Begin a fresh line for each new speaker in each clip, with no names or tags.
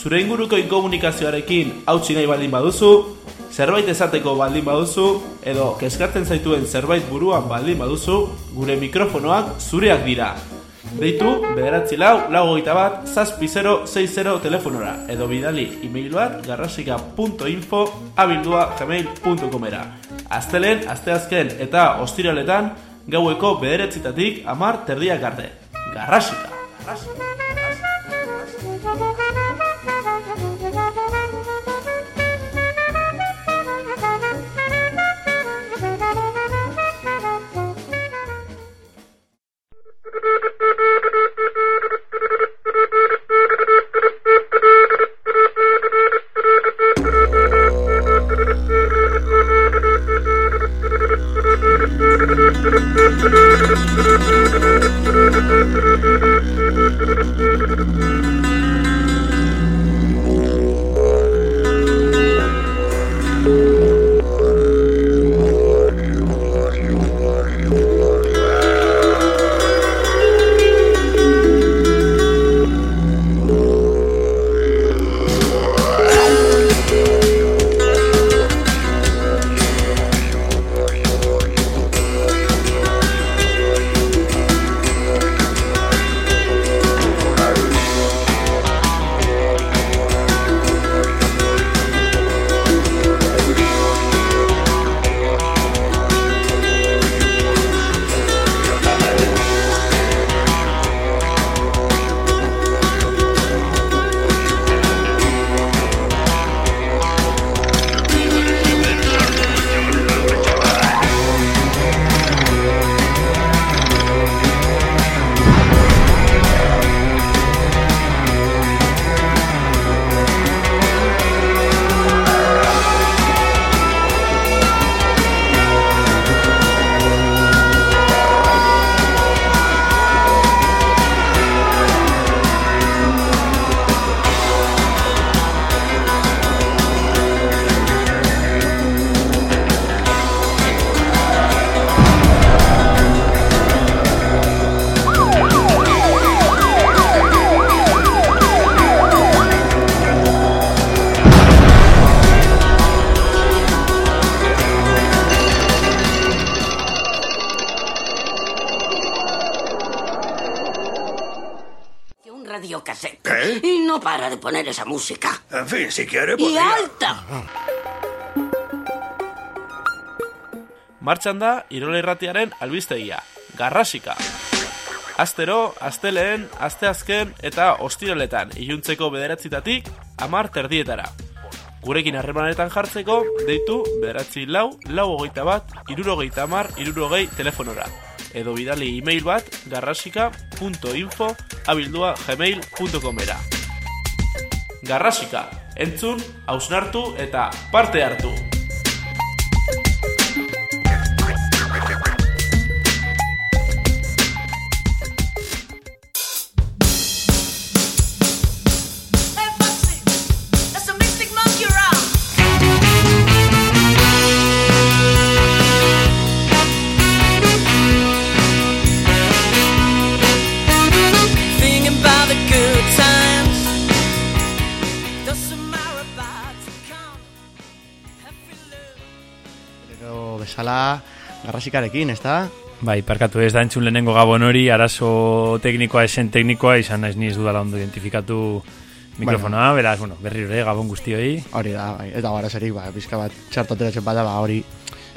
zure inguruko inkomunikazioarekin hautsi nahi baldin baduzu, zerbait esateko baldin baduzu, edo keskatzen zaituen zerbait buruan baldin baduzu, gure mikrofonoak zureak dira. Deitu, bederatzi lau, lau hogeita bat, zazpi 060 telefonora, edo bidali e-mail bat garrasika.info abildua gmail.com era. Aztelen, asteazken eta ostiraletan, gaueko bederetzitatik amar terdiak arte. Garrasika! Garrasika!
Radiocassette.
¿Qué?
Y no para de poner esa música.
En fin, si quiere,
¡Y
podría...
alta!
Martxan da Irola Irratiaren albistegia, Garrasika. Astero, asteleen, asteazken eta ostiraletan iluntzeko bederatzitatik amar terdietara. Gurekin harremanetan jartzeko, deitu bederatzi lau, lau hogeita bat, irurogeita amar, irurogei telefonora. Edo bidali e-mail bat garrasika.info abildua gmail.com era. Garrasika, entzun, hausnartu eta parte hartu!
Bezala garrasikarekin, ez da?
Bai, parkatu ez da entzun lehenengo gabon hori, arazo teknikoa esen teknikoa, izan naiz ni ez dudala ondo identifikatu mikrofonoa, beraz, bueno, berri ere, gabon guztioi.
Hori da, bai. Ez dago arazerik, ba, pizka bat txarto ateratzen bada, ba, hori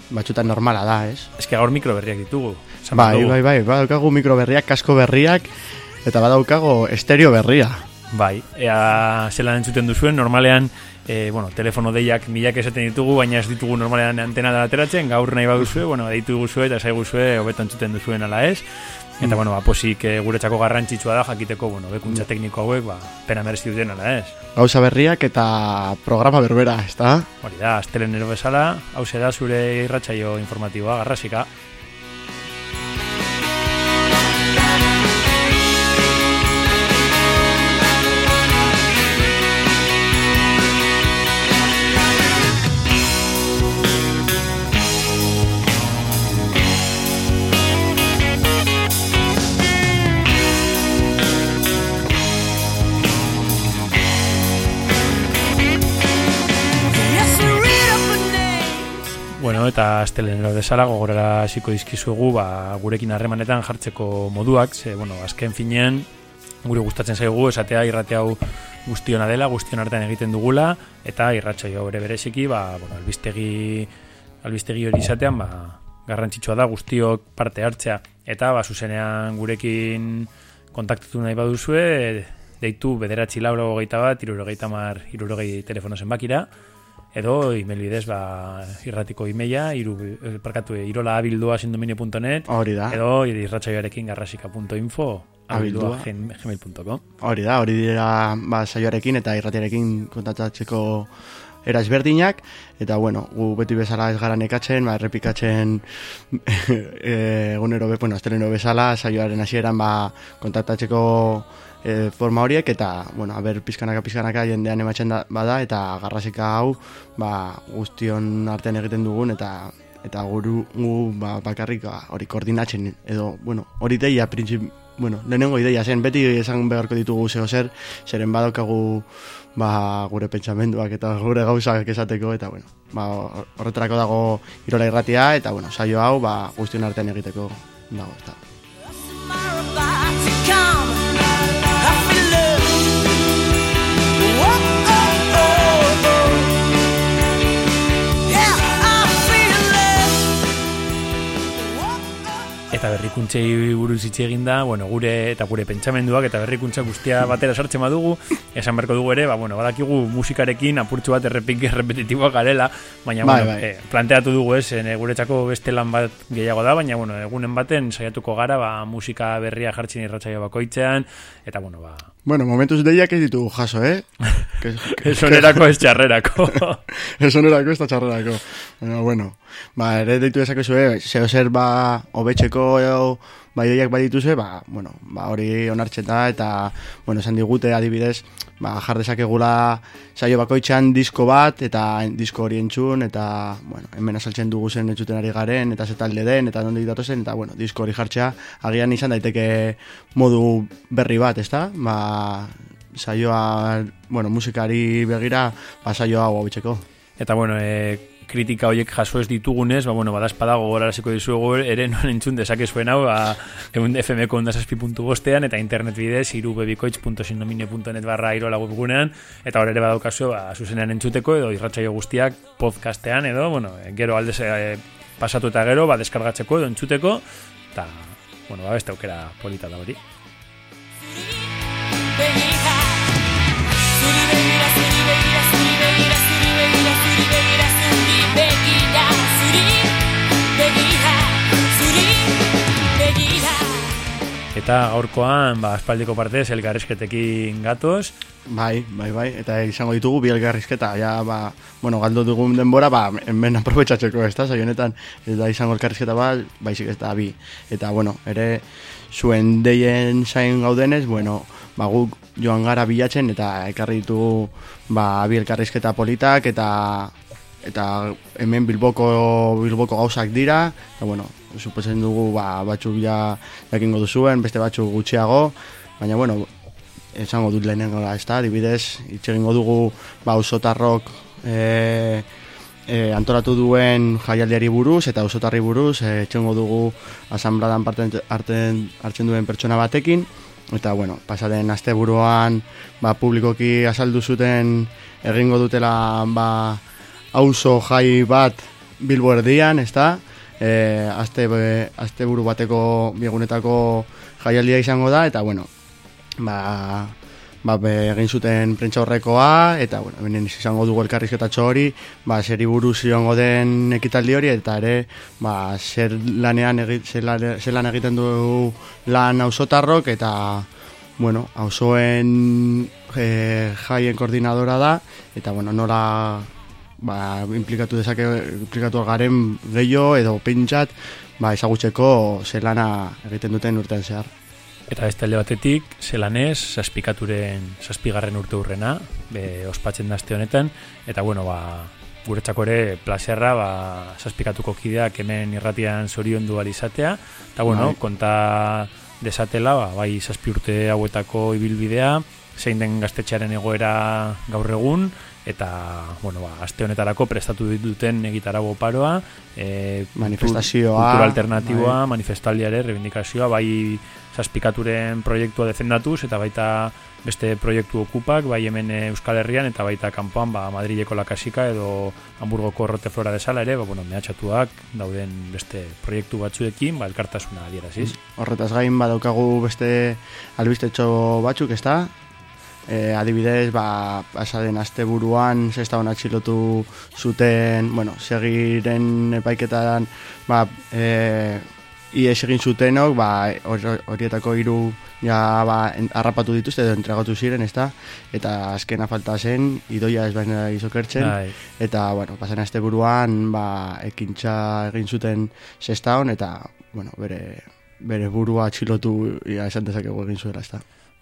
batzutan normala da, ez?
Ez que gaur mikro berriak ditugu.
Bai, bai, bai, badaukagu mikro berriak, kasko berriak, eta badaukago estereo berria.
Bai, ea zelan entzuten duzuen, normalean, e, bueno, telefono deiak milak esaten ditugu, baina ez ditugu normalean antena da ateratzen, gaur nahi baduzue, bueno, deitu guzue eta zai guzue, hobeto entzuten duzuen ala ez. Eta, bueno, ba, posik e, guretzako garrantzitsua da, jakiteko, bueno, bekuntza tekniko hauek, ba, pena merezi duten ala ez.
Gauza berriak eta programa berbera, ez da?
Hori da, astelenero bezala, hau da zure irratsaio informatiboa, garrasika. Eta astelenero bezala gogorara hasiko dizkizuegu, ba, gurekin harremanetan jartzeko moduak, ze, bueno, azken finean, gure gustatzen zaigu, esatea irrate hau guztiona dela, guztion artean egiten dugula, eta irratsaio ere bereziki, ba, bueno, albistegi, albistegi hori izatean, ba, garrantzitsua da guztiok parte hartzea, eta ba, zuzenean gurekin kontaktatu nahi baduzue, deitu bederatzi lauro hogeita bat, irurogeita mar, irurogei telefono zenbakira, edo email bidez ba, irratiko imeia, iru, eh, parkatu, irola abildua sindominio.net,
Hori da.
edo irratsaioarekin garrasika.info, abildua
Abildua.
gmail.com.
Hori da, hori dira ba, saioarekin eta irratiarekin kontaktatzeko era ezberdinak, eta bueno, gu beti bezala ez gara nekatzen, ba, errepikatzen e, egunero, be- bueno, asteleno bezala, saioaren hasieran ba, kontaktatzeko e, forma horiek, eta, bueno, aber, pizkanaka, pizkanaka jendean ematzen da, bada, eta garrasika hau, ba, guztion artean egiten dugun, eta eta guru gu ba, bakarrik ba, hori koordinatzen edo bueno hori deia printzip bueno lehenengo ideia zen beti esan beharko ditugu zeo zer zeren badaukagu ba, gure pentsamenduak eta gure gauzak esateko eta bueno ba, horretarako dago irola irratia eta bueno saio hau ba, guztion artean egiteko dago eta
Eta berrikuntzei buruz hitz egin da, bueno, gure eta gure pentsamenduak eta berrikuntza guztia batera sartzen badugu, esan beharko dugu ere, ba, bueno, badakigu musikarekin apurtxu bat errepik errepetitiboak garela, baina
Bai,
bueno,
bai.
eh, planteatu dugu ez, eh, guretzako beste lan bat gehiago da, baina bueno, egunen baten saiatuko gara, ba, musika berria jartzen irratsaio bakoitzean, eta bueno, ba,
bueno momentuz deiak ez ditugu jaso eh que, que,
ez onerako ez txarrerako.
Onerako ez txarrerako. Baina, bueno, ba, ere deitu dezakezue, zeo zer ba, obetxeko ba, ideiak badituzue, ba, bueno, ba, hori onartzen da, eta, bueno, esan digute adibidez, ba, jar dezakegula saio bakoitzean disko bat, eta disko hori entzun, eta, bueno, hemen asaltzen dugu zen entzuten ari garen, eta ze talde den, eta nondik datozen, eta, bueno, disko hori jartzea, agian izan daiteke modu berri bat, ezta? Ba, saioa, bueno, musikari begira, ba, saio hau.
Eta bueno, e, kritika horiek jaso ez ditugunez, ba, bueno, badazpada gogoraraziko dizuegu ere non entzun dezakezuen hau, ba, egun FM-ko ondazazpi puntu bostean, eta internet bidez, irubebikoitz.sindominio.net barra irola webgunean, eta hor ere badaukazu, ba, zuzenean entzuteko, edo irratsaio guztiak podcastean, edo, bueno, gero aldez e, pasatu eta gero, ba, deskargatzeko edo entzuteko, eta, bueno, ba, beste aukera polita da hori.
zuri
Eta gaurkoan, ba, aspaldiko partez, elgarrizketekin gatoz,
Bai, bai, bai, eta izango ditugu bi elkarrizketa, ja, ba, bueno, galdo dugun denbora, ba, hemen aprobetsatzeko, ez da, honetan, ez da izango elkarrizketa bat, baizik ez da bi. Eta, bueno, ere, zuen deien zain gaudenez, bueno, ba, guk joan gara bilatzen, eta ekarri ditugu, ba, bi elkarrizketa politak, eta eta hemen bilboko bilboko gauzak dira, eta, bueno, suposen dugu, ba, batzuk ja jakingo duzuen, beste batzuk gutxiago, baina, bueno, esango dut lehenengo da, ez da, adibidez, hitz egingo dugu, ba, ausotarrok e, e, antolatu duen jaialdiari buruz, eta ausotarri buruz, e, etxengo dugu asanbladan parte hartzen, hartzen duen pertsona batekin, eta, bueno, pasaden asteburuan ba, publikoki azaldu zuten egingo dutela, ba, auzo jai bat bilbo erdian, ez da, e, aste, asteburu bateko biegunetako jaialdia izango da, eta, bueno, ba, ba egin zuten prentsa horrekoa eta bueno, benen izango dugu elkarrizketatxo hori, ba seri buruz izango den ekitaldi hori eta ere ba zer lanean egi, zer, zer lan egiten du lan ausotarrok eta bueno, auzoen e, jaien koordinadora da eta bueno, nola ba, implikatu dezake implikatu garen gehiago edo pentsat ba, ezagutzeko zer lana egiten duten urtean zehar.
Eta beste alde batetik, zelanez, zazpikaturen, zazpigarren urte hurrena, be, ospatzen da honetan, eta bueno, ba, guretzako ere plazerra, ba, zazpikatuko kideak hemen irratian zorion du izatea, eta bueno,
Bai.
konta desatela, ba, bai zazpi urte hauetako ibilbidea, zein den gaztetxearen egoera gaur egun, eta, bueno, ba, aste honetarako prestatu duten egitarago paroa, e,
Manifestazioa,
kultura alternatiboa,
bai.
manifestaldiare, reivindikazioa, bai zazpikaturen proiektua defendatuz, eta baita beste proiektu okupak, bai hemen eh, Euskal Herrian, eta baita kanpoan, ba, Madrileko lakasika edo Hamburgoko Rote Flora desala ere, ba, bueno, mehatxatuak dauden beste proiektu batzuekin, ba, elkartasuna adieraziz.
Horretaz gain badaukagu beste albistetxo batzuk, ez da? E, adibidez, ba, pasaden aste buruan, zesta hona atxilotu zuten, bueno, segiren epaiketan, ba, e, ies egin zutenok, ba, hor- horietako hiru ja, ba, en- harrapatu dituzte edo entregatu ziren, ez da? Eta azkena falta zen, idoia ez baina izokertzen,
Bai.
eta, bueno, pasan aste buruan, ba, ekintza egin zuten sestaon, eta, bueno, bere, bere burua atxilotu, ia, esan dezakegu egin zuela, ez?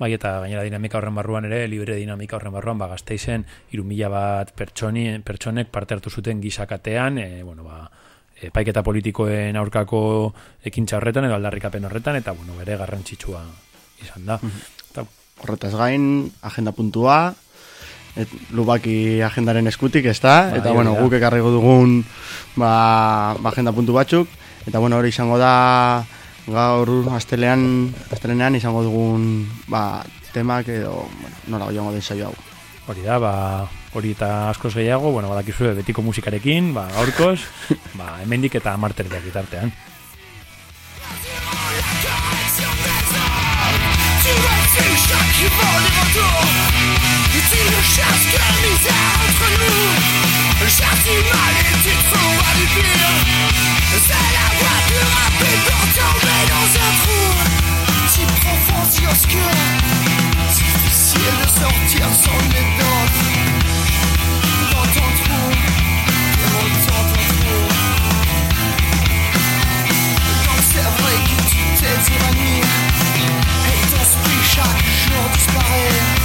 Bai, eta gainera dinamika horren barruan ere, libre dinamika horren barruan, ba, gazteizen, iru mila bat pertsoni, pertsonek parte hartu zuten gizakatean, e, bueno, ba, epaiketa politikoen aurkako ekintza horretan edo aldarrikapen horretan, eta, bueno, bere garrantzitsua izan da. Eta,
Horretaz gain, agenda puntua, et, lubaki agendaren eskutik, ez da?
Bai,
eta, bueno,
hori da.
guk ekarriko dugun, ba, ba, agenda puntu batzuk, eta, bueno, hori izango da, gaur astelean, astelenean izango dugun, ba, temak edo, bueno, nola joango den saio hau.
hori da, ba, hori eta askoz gehiago, bueno, badakizue betiko musikarekin, ba, gaurkoz, ba, hemendik eta marterdiak bitartean.
Tu refus chaque vol et retour Tu ne cherches que la misère entre nous. Mal et tu C'est la voie plus rapide pour tomber dans un trou. Si profond, si obscur difficile de sortir sans les dents. Dans ton trou dans ton trou. C'est vrai que tu et ton esprit chaque jour disparaît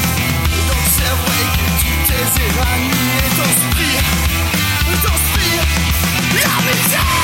désir à nuit et t'inspire, la.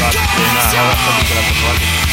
Eta pizte bat, dena hau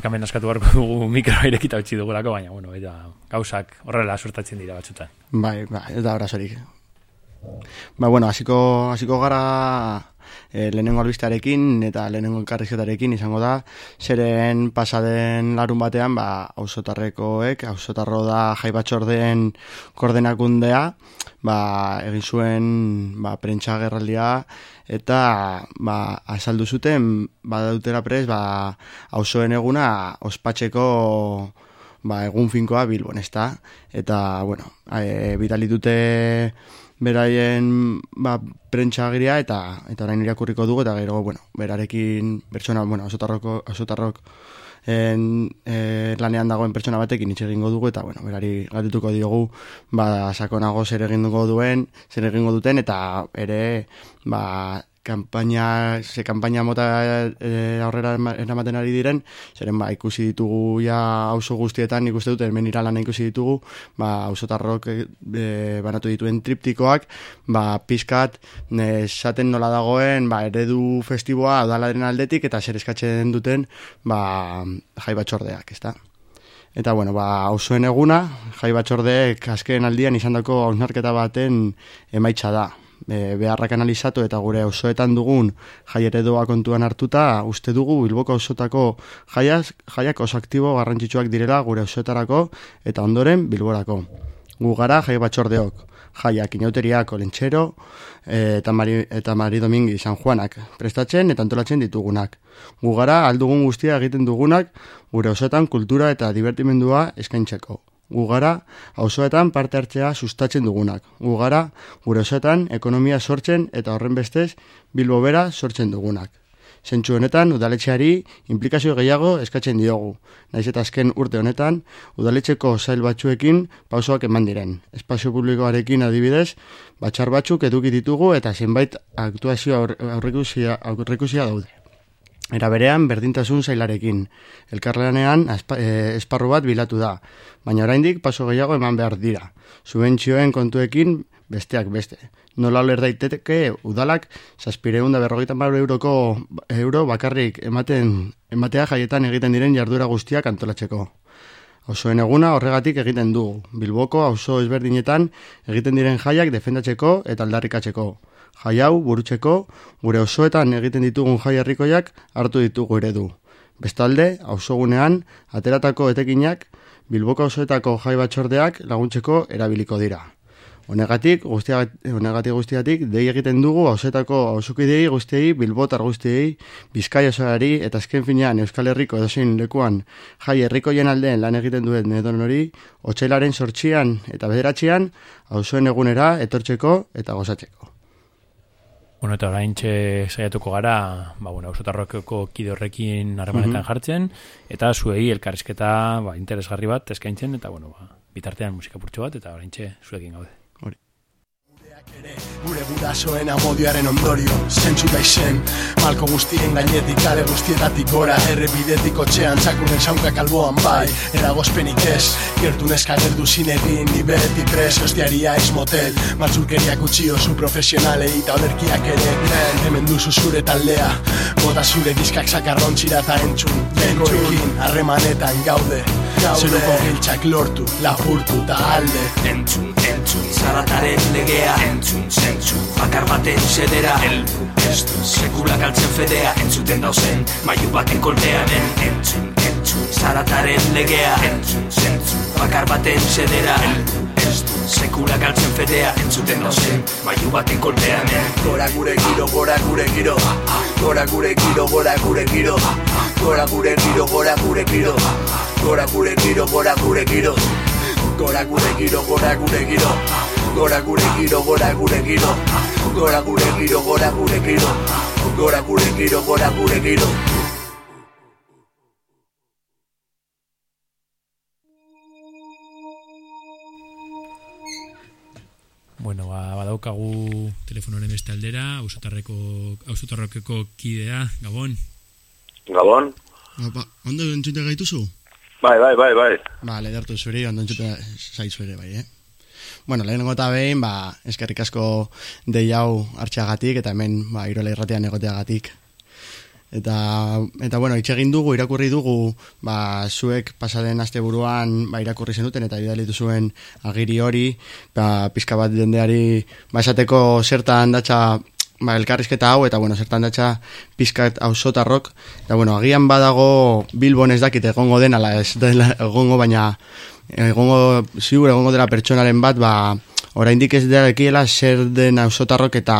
Bueno, ba, aparkamen askatu beharko dugu mikroa irekita utzi dugulako, baina, bueno, eta gauzak horrela suertatzen dira batzutan.
Bai, ba, ez da arazorik. Ba, bueno, hasiko hasiko gara e, lehenengo albistearekin eta lehenengo elkarrizketarekin izango da, zeren pasaden larun batean, ba, ausotarrekoek, ausotarro da jaibatxordeen koordenakundea, ba, egin zuen ba, prentsa gerraldia eta ba, azaldu zuten badautela prez ba, auzoen eguna ospatzeko ba, egun finkoa Bilbon, ezta? Eta, bueno, e, bidali dute beraien ba, prentxagiria eta eta orain irakurriko dugu eta gero, bueno, berarekin pertsona, bueno, azotarroko, azotarrok en, e, lanean dagoen pertsona batekin hitz egingo dugu eta bueno, berari galdetuko diogu ba, sakonago zer egingo duen, zer egingo duten eta ere ba, kampaina, ze kampaina mota e, aurrera eramaten ari diren, zeren ba, ikusi ditugu ja auzo guztietan, ikuste dute hemen iralana ikusi ditugu, ba, auzotarrok e, banatu dituen triptikoak, ba, pizkat, esaten nola dagoen, ba, eredu festiboa udalaren aldetik, eta zer eskatzen duten, ba, jai batxordeak, ezta? Eta, bueno, ba, auzoen eguna, jai batxordeek azken aldian izandako hausnarketa baten emaitza da. E, beharrak analizatu eta gure auzoetan dugun jai eredua kontuan hartuta, uste dugu Bilboko auzotako jaiaz, jaiak oso aktibo garrantzitsuak direla gure auzoetarako eta ondoren Bilborako. Gu gara jai batxordeok, jaiak inauteriak olentxero e, eta, Mari, eta Mari Domingi San Juanak prestatzen eta antolatzen ditugunak. Gu gara aldugun guztia egiten dugunak gure osoetan kultura eta divertimendua eskaintzeko. Gu gara auzoetan parte hartzea sustatzen dugunak. Gu gara gure osoetan ekonomia sortzen eta horren bestez Bilbo bera sortzen dugunak. Zentsu honetan, udaletxeari implikazio gehiago eskatzen diogu. Naiz eta azken urte honetan, udaletxeko zail batzuekin pausoak eman diren. Espazio publikoarekin adibidez, batxar batzuk eduki ditugu eta zenbait aktuazio aur- aurreikusia, aurreikusia daude. Era berean, berdintasun zailarekin. Elkarlanean eh, esparru bat bilatu da, baina oraindik paso gehiago eman behar dira. Subentzioen kontuekin besteak beste. Nola uler daiteke udalak zazpireun da berrogeita mar euroko euro bakarrik ematen, ematea jaietan egiten diren jardura guztiak antolatzeko. Auzoen eguna horregatik egiten dugu. Bilboko auzo ezberdinetan egiten diren jaiak defendatzeko eta aldarrikatzeko. Jai hau burutzeko gure osoetan egiten ditugun jai herrikoiak hartu ditugu eredu. Bestalde, auzogunean ateratako etekinak Bilboko auzoetako jai batxordeak laguntzeko erabiliko dira. Honegatik, guztia, honegatik guztiatik, dei egiten dugu auzetako auzokidei guztiei, bilbotar guztiei, bizkai osoari eta azken finean Euskal Herriko edozein lekuan jai herrikoien aldeen lan egiten duen edon hori, otxailaren sortxian eta bederatzean, auzoen egunera etortzeko eta gozatzeko.
Bueno, eta orain saiatuko gara, ba, bueno, ausotarrokeko kide horrekin harremanetan jartzen, eta zuei elkarrizketa ba, interesgarri bat eskaintzen, eta bueno, ba, bitartean musika purtxo bat, eta orain zuekin gaude.
Gure gurasoen amodioaren ondorio Zentzu da izen Malko guztien gainetik kale guztietatik gora Errepidetik otxean txakurren saunkak alboan bai. Eragozpenik ez Gertu neska gerdu zinegin Ni beti pres Hostiaria ez motel. Matzurkeriak utxio zu profesionalei Eta olerkiak ere Lehen hemen duzu zure taldea Bota zure diskak sakarrontzira eta entzun. Lehenkoekin harremanetan gaude Zeruko giltxak lortu Lapurtu eta alde.
Entzun, entzun, zarataren legea. Entzun, zentzun, bakar baten zedera Elbu, ez du, sekula galtzen fedea. Entzuten dauzen, maiu baten kolpeanen Entzun, entzun, zarataren legea. Entzun, zentzun, bakar baten zedera Elbu, ez du, sekula galtzen fedea Entzuten dauzen, maiu baten kolpeanen
Gora gure giro, gora gure giro. Gora gure giro, gora gure giro. Gora gure giro, gora gure giro. Gora gure giro, gora gure giro. Gora gure giro, gora gure giro. Gora gure giro, gora gure giro. Gora gure giro, gora gure giro. Gora gure giro, gora gure giro
Bueno, ba, badaukagu telefonoren beste aldera, ausotarreko, ausotarrokeko kidea, Gabon.
Gabon?
Ba, ondo entzute gaituzu?
Bai, bai, bai, bai.
Ba, ledertu zuri, ondo entzute zaizu ere bai, eh? Bueno, lehenengo eta behin, ba, eskerrik asko dei hau hartxeagatik, eta hemen, ba, irola irratean egoteagatik. Eta, eta bueno, itxegin dugu, irakurri dugu, ba, zuek pasaden asteburuan ba, irakurri zenuten eta bidalitu zuen agiri hori, ba, pizka bat jendeari, ba, esateko zertan datza ba, elkarrizketa hau, eta bueno, zertan datza pizkat ausotarrok, eta bueno, agian badago Bilbon ez dakit egongo den, ala ez dela egongo, baina egongo, ziur egongo dela pertsonaren bat, ba, oraindik ez dakiela zer den ausotarrok eta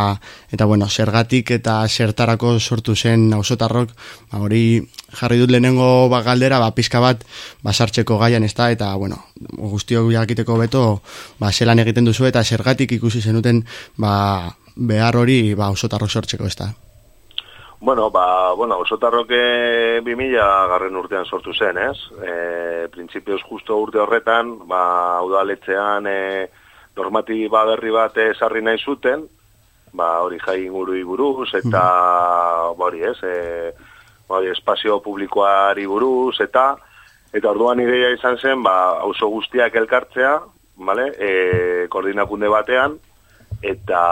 eta bueno, zergatik eta zertarako sortu zen ausotarrok, ba hori jarri dut lehenengo ba, galdera, ba, pizka bat basartzeko gaian ez da, eta bueno, guztiok jakiteko beto, ba, zelan egiten duzu eta zergatik ikusi zenuten ba, behar hori ba, ausotarrok sortzeko ez.
Bueno, ba, bueno, osotarroke 2000 garren urtean sortu zen, ez? E, Printzipioz justo urte horretan, ba, udaletzean e, normatiba berri bat esarri nahi zuten, ba, hori jai ingurui buruz, eta, ba, hori ez, e, ba, hori espazio publikoari buruz, eta, eta orduan ideia izan zen, ba, auzo guztiak elkartzea, vale? e, koordinakunde batean, eta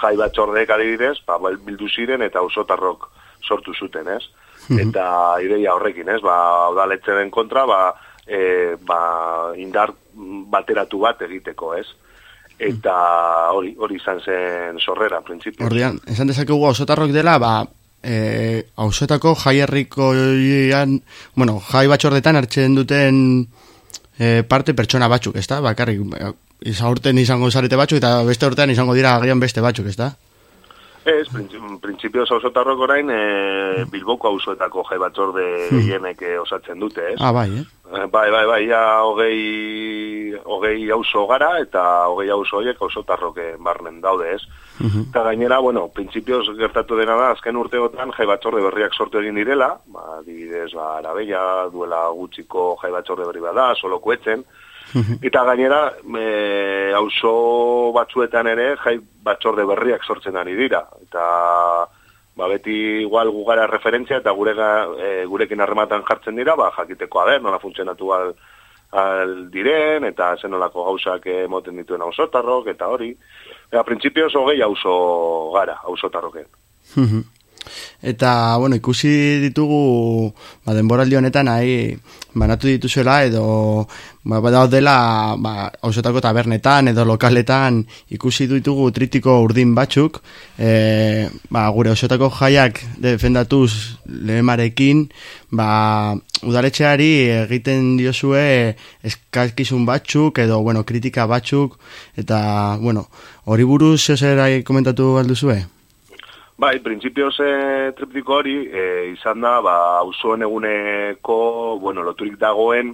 jai batzordeek adibidez, ba, ba, bildu ziren eta ausotarrok sortu zuten, ez? Eta ideia horrekin, ez? Ba, udaletzeren kontra, ba, e, ba, indar bateratu bat egiteko, ez? Eta hori, hori izan zen sorrera, printzipio.
Ordian, esan dezakegu ausotarrok dela, ba, e, ausetako jai herrikoian, bueno, jai batxordetan hartzen duten e, parte pertsona batzuk, ez da? Bakarrik, izan izango zarete batzuk eta beste urtean izango dira agian beste batzuk, ez da?
Ez, printzipioz ausotarrok orain e, Bilboko auzoetako jai batzorde gehienek eh, osatzen dute, ez?
Ah, bai, eh?
Eh, Bai, bai, bai, ja hogei, hogei auzo gara eta hogei auzo horiek ausotarroke barnen daude, ez? Eta gainera, bueno, printzipioz gertatu dena da, azken urteotan jai batzorde berriak sortu egin direla, ba, adibidez, ba, arabella, duela gutxiko jai batzorde berri bada, solo kuetzen, Eta gainera, e, auzo batzuetan ere, jai batzorde berriak sortzen ari dira. Eta ba, beti igual gugara referentzia eta gure, e, gurekin harrematan jartzen dira, ba, jakiteko aber, nola funtzionatu al, al diren, eta zenolako gauzak emoten dituen auzotarrok, eta hori. Eta printzipioz hogei auzo gara, auzotarroken.
Eta, bueno, ikusi ditugu, ba, denboraldi honetan, nahi, banatu dituzuela, edo, ba, dela, ba, ausotako tabernetan, edo lokaletan, ikusi ditugu tritiko urdin batzuk, e, ba, gure ausotako jaiak defendatuz lehemarekin, ba, udaletxeari egiten diozue eskakizun batzuk, edo, bueno, kritika batzuk, eta, bueno, hori buruz, zera komentatu alduzue?
Bai, printzipioz e, triptiko hori e, izan da, ba, auzoen eguneko, bueno, loturik dagoen,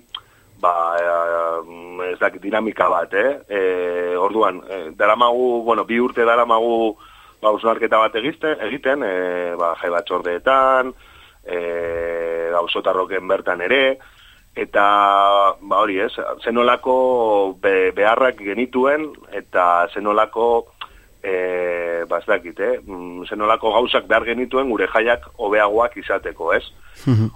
ba, e, ez dakit dinamika bat, eh? E, orduan, e, daramagu, bueno, bi urte daramagu, ba, usunarketa bat egiten, egiten e, ba, jai batxordeetan, e, auzotarroken bertan ere, eta, ba, hori ez, zenolako be, beharrak genituen, eta zenolako, e, ba, ez dakit, eh? Mm, zenolako gauzak behar genituen gure jaiak hobeagoak izateko, ez?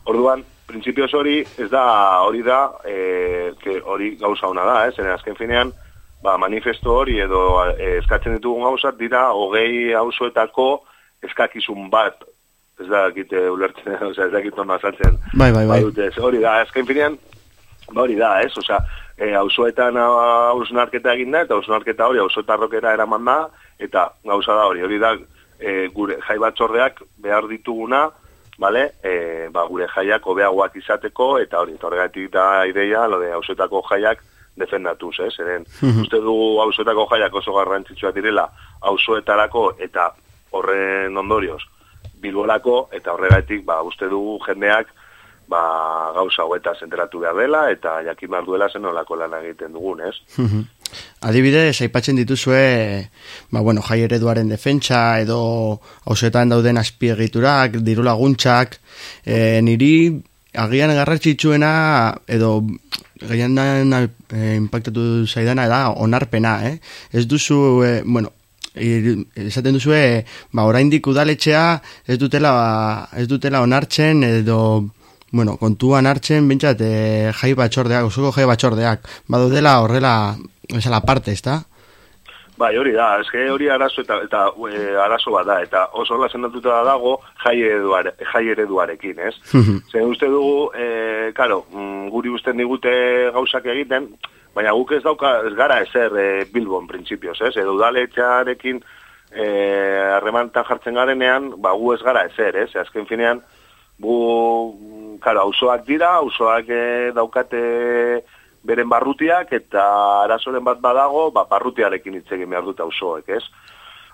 Orduan, printzipioz hori, ez da, hori da, e, que hori gauza hona da, ez? Zene azken finean, ba, manifesto hori edo e, eskatzen ditugun gauzak dira, hogei hausoetako eskakizun bat, ez da, kite ulertzen, oza, ez dakit non azaltzen.
Bai, bai, bai.
Badute, ez, hori da, azken finean, ba, hori da, ez? Osa, e, hausoetan hausnarketa egin da, eta hausnarketa hori hausoetarrokera eraman da, eta gauza da hori, hori da e, gure jai batzordeak behar dituguna, vale? E, ba, gure jaiak hobeagoak izateko, eta hori, eta horregatik da ideia, lo de hausetako jaiak defendatuz, ez? Eren, uste dugu hausetako jaiak oso garrantzitsua direla, hausoetarako eta horren ondorioz, bilbolako, eta horregatik, ba, uste dugu jendeak, ba, gauza hauetaz enteratu behar dela, eta jakin behar duela zen olako lan egiten dugun, ez?
Adibidez, aipatzen dituzue, ba, bueno, jai ereduaren defentsa, edo hausetan dauden azpiegiturak, diru laguntzak, e, niri agian garrantzitsuena, edo gehien e, impactatu zaidana da onarpena, eh? Ez duzu, e, bueno, esaten duzue, ba, oraindik udaletxea ez dutela, ez dutela onartzen, edo, bueno, kontuan hartzen, bintzat, e, jai batxordeak, osoko jai batxordeak, badudela horrela, esala parte, ez da?
Bai, hori da, eske hori arazo eta, eta e, arazo bat da, eta oso hola sendatuta dago jai, ereduare, jai ereduarekin, ez? Zer uste dugu, e, karo, mm, guri usten digute gauzak egiten, baina guk ez dauka, ez gara ezer e, Bilbon printzipioz, ez? Edo udaletxarekin e, harremantan jartzen garenean, ba, gu ez gara ezer, ez? Azken finean, gu, mm, karo, auzoak dira, auzoak e, daukate beren barrutiak eta arazoren bat badago, ba, barrutiarekin hitz egin behar dut auzoek, ez?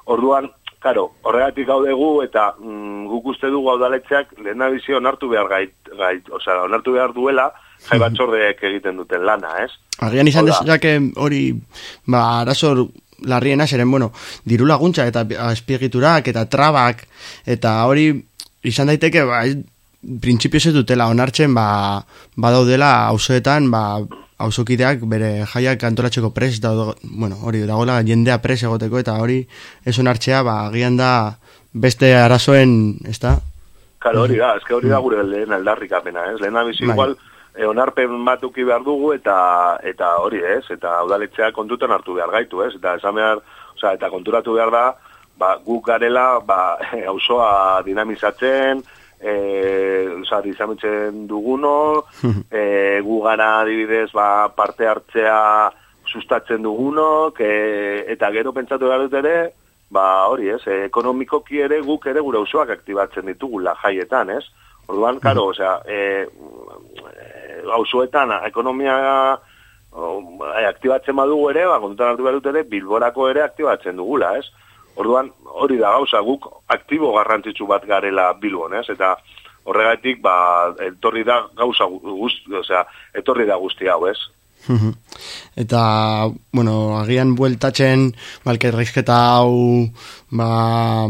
Orduan, karo, horregatik gaudegu eta mm, guk uste dugu udaletxeak lehen bizio onartu behar gait, gait, osea, onartu behar duela jai batzordeek egiten duten lana, ez?
Agian izan dezake hori, ba, arazo larriena zeren, bueno, diru laguntza eta azpiegiturak eta trabak, eta hori izan daiteke, ba, printzipioz ez dutela onartzen, ba, badaudela auzoetan, ba, auzokideak bere jaiak antolatzeko pres, da, bueno, hori, dagoela jendea pres egoteko, eta hori ez onartzea, ba, agian da beste arazoen, ez da?
Karo, hori da, eske hori da gure lehen aldarrikapena, ez? Lehen bizi
Bai.
igual, e, onarpen bat uki behar dugu eta eta hori ez, eta udaletxea kontutan hartu behar gaitu, ez? Eta esan behar, osea, eta konturatu behar da, ba, guk garela, ba, auzoa dinamizatzen, e, osea, dinamizatzen duguno, e, gu gara adibidez, ba, parte hartzea sustatzen dugunok, e, eta gero pentsatu dut ere, ba, hori ez, e, ekonomikoki ere guk ere gure auzoak aktibatzen ditugula jaietan, ez? Orduan, karo, osea, e, auzoetan ekonomia o, e, aktibatzen badugu ere, ba, kontutan hartu behar dut ere, bilborako ere aktibatzen dugula, ez? Orduan, hori da gauza, guk aktibo garrantzitsu bat garela bilbon, ez? Eta horregatik, ba, etorri da gauza guzti, osea, etorri da guzti hau, ez?
Eta, bueno, agian bueltatzen, balkerrizketa hau, ba,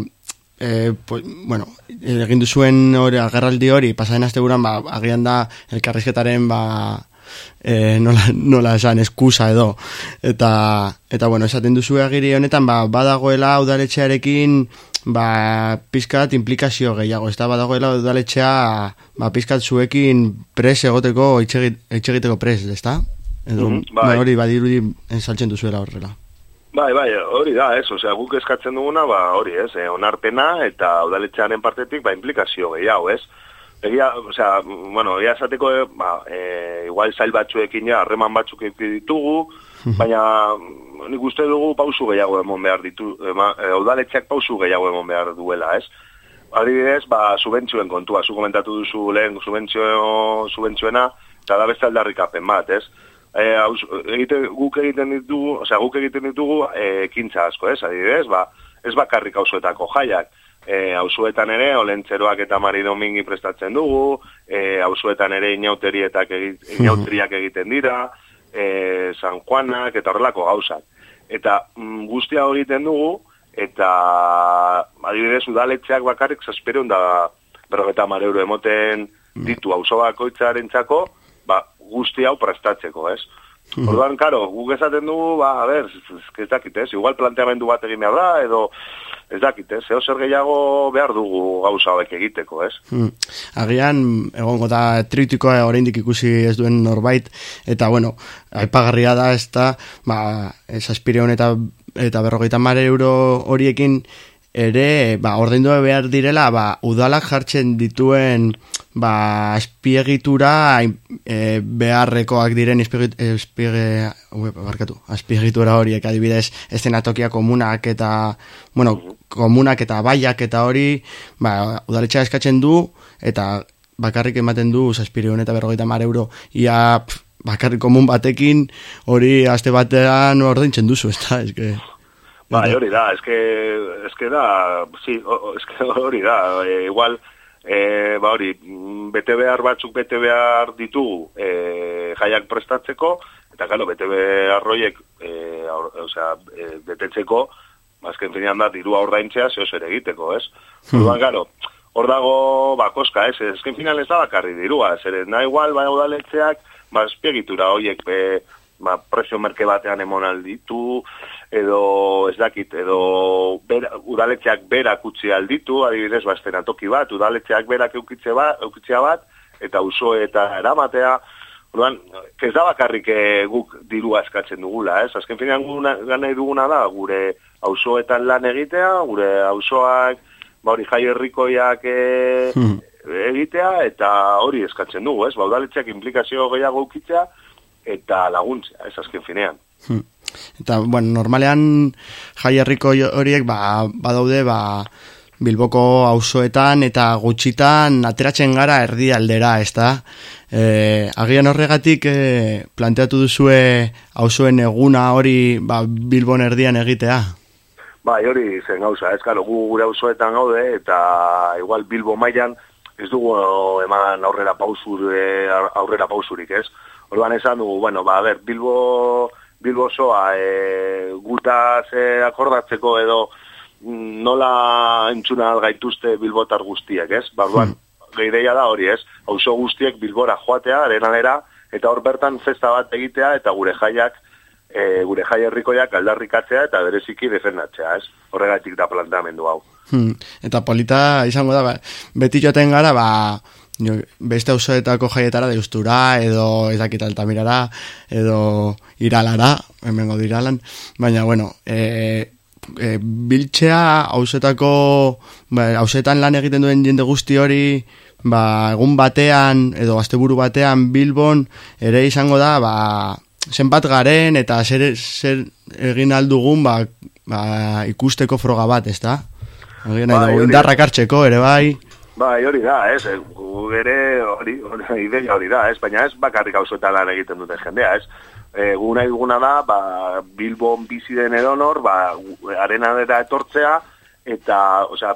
e, pues, bueno, egin duzuen hori, agerraldi hori, pasaren azte ba, agian da, elkarrizketaren, ba, e, nola, nola esan, eskusa edo. Eta, eta bueno, esaten duzu agiri honetan, ba, badagoela udaletxearekin, ba, pizkat implikazio gehiago, ez da badagoela udaletxea, ba, pizkat zuekin pres egoteko, itxegit- itxegiteko pres, ez da? Edo, ba,
bai.
hori badirudi saltzen duzuela horrela.
Bai, bai, hori da, ez, osea, guk eskatzen duguna, ba, hori, ez, eh, onarpena eta udaletxearen partetik, ba, implikazio gehiago, ez. Egia, osea, bueno, egia esateko, eh, ba, e, igual zail batzuekin ja, harreman batzuk ditugu, baina mm, nik uste dugu pausu gehiago emon behar ditu, ema, e, udaletxeak pausu gehiago emon behar duela, ez. Adibidez, ba, subentzioen kontua, zu komentatu duzu lehen subentzio, subentzioena, eta da beste aldarrikapen bat, ez? E, haus, egite, guk egiten ditugu, osea, guk egiten ditugu e, ekintza asko, ez? Adibidez, ba, ez bakarrik auzoetako jaiak, e, auzuetan ere, olentzeroak eta mari domingi prestatzen dugu, e, auzuetan ere inauterietak inauteriak egiten dira, e, San Juanak eta horrelako gauzak. Eta mm, guztia hori egiten dugu, eta adibidez udaletxeak bakarrik zazpereun da berrogeta mar euro emoten ditu auzo bakoitzaren txako, ba, guzti hau prestatzeko, ez? Orduan, karo, guk esaten dugu, ba, a ber, ez dakit, ez? Igual planteamendu bat egin behar da, edo ez dakit, ez? Zer gehiago behar dugu gauza hauek egiteko, ez?
Hmm. Agian, egongo da tritikoa oraindik ikusi ez duen norbait, eta bueno, aipagarria da ez da, ba, esaspireon eta, eta berrogeita mare euro horiekin ere, ba, ordaindu behar direla, ba, udalak jartzen dituen, ba, espiegitura e, beharrekoak diren espiege, barkatu, espiegitura horiek. Adibidez eszenatokia komunak eta, bueno, komunak eta baiak eta hori, ba, udaletxea eskatzen du, eta bakarrik ematen du zazpireun eta berrogeita mar euro, ia pf, bakarrik komun batekin hori aste batean ordaintzen duzu, ez da, ez que...
Bai, hori da, eske, eske da, sí, eske hori da, e, igual, e, ba hori, bete behar batzuk bete behar ditugu e, jaiak prestatzeko, eta galo, bete behar roiek, e, aur, osea, e, betetzeko, bazken finean da, dirua ordaintzea, zeo zer egiteko, ez? Orduan, galo, hor dago, ba, koska, ez? Ezken final ez da bakarri dirua, zer, nahi igual, ba, udaletxeak, ba, espiegitura horiek, be, ba, prezio merke batean emon alditu, edo ez dakit, edo bera, udaletxeak berak utzi alditu, adibidez, ba, estenatoki bat, udaletxeak berak eukitze bat, eukitzea bat, eta uso eta eramatea, Orduan, ez da bakarrik eh, guk dirua eskatzen dugula, ez? Azken finean nahi duguna da, gure auzoetan lan egitea, gure auzoak, ba hori jai herrikoiak eh, egitea, eta hori eskatzen dugu, ez? Ba, udaletxeak implikazio gehiago ukitzea, eta laguntzea, ez azken finean.
Hmm. Eta, bueno, normalean jai herriko horiek ba, badaude ba, Bilboko auzoetan eta gutxitan ateratzen gara erdialdera, ez da? E, agian horregatik e, planteatu duzue auzoen eguna hori ba, Bilbon erdian egitea?
Bai, hori zen gauza, ez karo, gu gure auzoetan gaude, eta igual Bilbo mailan ez dugu eman aurrera pausur, eh, aurrera pausurik, ez? Orduan esan dugu, bueno, ba, a ber, Bilbo, Bilbo osoa e, gutaz e, akordatzeko edo mm, nola entzuna gaituzte Bilbotar guztiek, ez? Ba, orduan, hmm. da hori, ez? Auzo guztiek Bilbora joatea, arenalera, eta hor bertan festa bat egitea, eta gure jaiak, e, gure jai herrikoiak aldarrikatzea eta bereziki defendatzea, ez? Horregatik da plantamendu hau.
Hmm. Eta polita izango da, ba, beti joaten gara, ba, beste auzoetako jaietara deustura, edo ezakit altamirara, edo iralara, hemengo iralan, baina, bueno, e, e, biltzea auzoetako, ba, auzoetan lan egiten duen jende guzti hori, ba, egun batean, edo asteburu batean Bilbon, ere izango da, ba, zenbat garen eta zer, zer egin aldugun ba, ba, ikusteko froga bat, ez da? Dugu, indarrak hartzeko, ere bai?
Bai, hori da, ez, ere hori, hori, ideia hori da, ez, baina ez bakarrik hau lan egiten dute jendea, ez, e, gu nahi duguna da, ba, Bilbon bizi den edonor, ba, arena dira etortzea, eta, osea,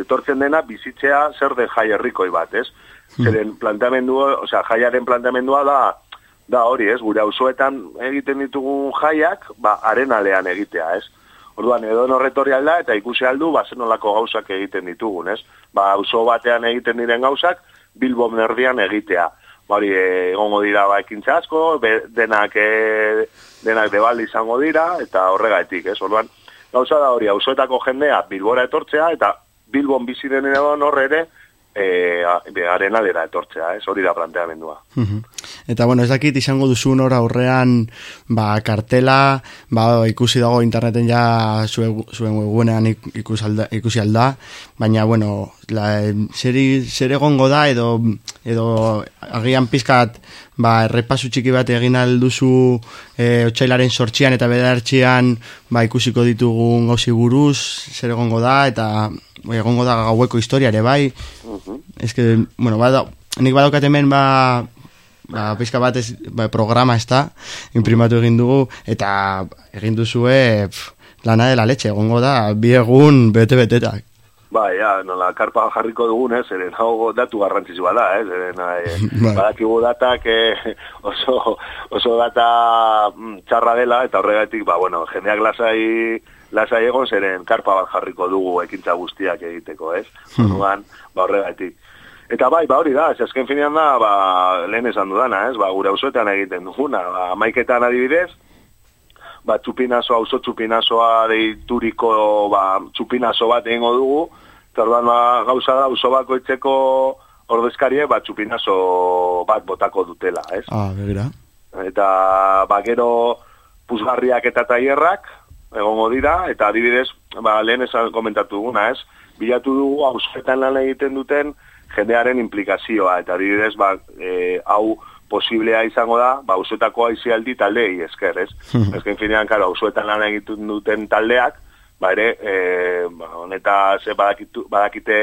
etortzen dena bizitzea zer de jai herrikoi bat, ez? Hmm. Zeren planteamendua, osea, jaiaren planteamendua da, da hori, ez, gure auzoetan egiten ditugu jaiak, ba, arenalean egitea, ez. Orduan, edo norretori alda eta ikusi aldu, ba, zenolako gauzak egiten ditugun, ez. Ba, auzo batean egiten diren gauzak, Bilbo nerdian egitea. Ba, hori, egongo dira, ba, ekintza asko, denak, e, denak debaldi izango dira, eta horregatik, ez. Orduan, gauza da hori, auzoetako jendea Bilbora etortzea, eta Bilbon bizi denen edo norre ere, e, arenalera etortzea, ez hori da planteamendua.
Eta bueno, ez dakit izango duzu nora aurrean ba, kartela, ba, ikusi dago interneten ja zuen, zuen webunean ikusi alda, ikusi alda, baina bueno, la, zer egongo da edo, edo agian pizkat ba, errepasu txiki bat egin alduzu e, otxailaren sortxian eta bedartxian ba, ikusiko ditugun gauzi buruz, zer egongo da eta egongo da gaueko historia ere bai. Uh Ez que, bueno, bada, nik badaukat hemen ba, ba, pizka bat ez, ba, programa ez da, imprimatu egin dugu, eta egin duzue pf, lana dela letxe, egongo da, bi egun bete-betetak.
Ba, ja, nola, karpa jarriko dugun, ez, eren hau datu garrantzizu bada, ez, eren, eh, badakigu datak eh, oso, oso data mm, txarra dela, eta horregatik, ba, bueno, jendeak lasai, lasai egon zeren karpa bat jarriko dugu ekintza guztiak egiteko, ez? Hmm. Orduan, ba horregatik. Eta bai, ba hori da, ez azken finean da, ba, lehen esan dudana, ez? Ba, gure auzoetan egiten duguna, ba, maiketan adibidez, ba, txupinazo, auzo txupinazoa deituriko, ba, txupinazo bat egingo dugu, eta orduan, ba, gauza da, auzo bako itzeko ordezkarie, ba, txupinazo bat botako dutela, ez?
Ah, begira.
Eta, ba, gero, puzgarriak eta taierrak, egongo dira, eta adibidez, ba, lehen esan komentatu duguna, ez? Bilatu dugu, hausetan lan egiten duten, jendearen implikazioa, eta adibidez, ba, e, hau posiblea izango da, ba, hausetako aizialdi taldei esker, ez? Hmm. Ezken finean, karo, hausetan lan egiten duten taldeak, ba, ere, e, ba, honeta, ze badakitu, badakite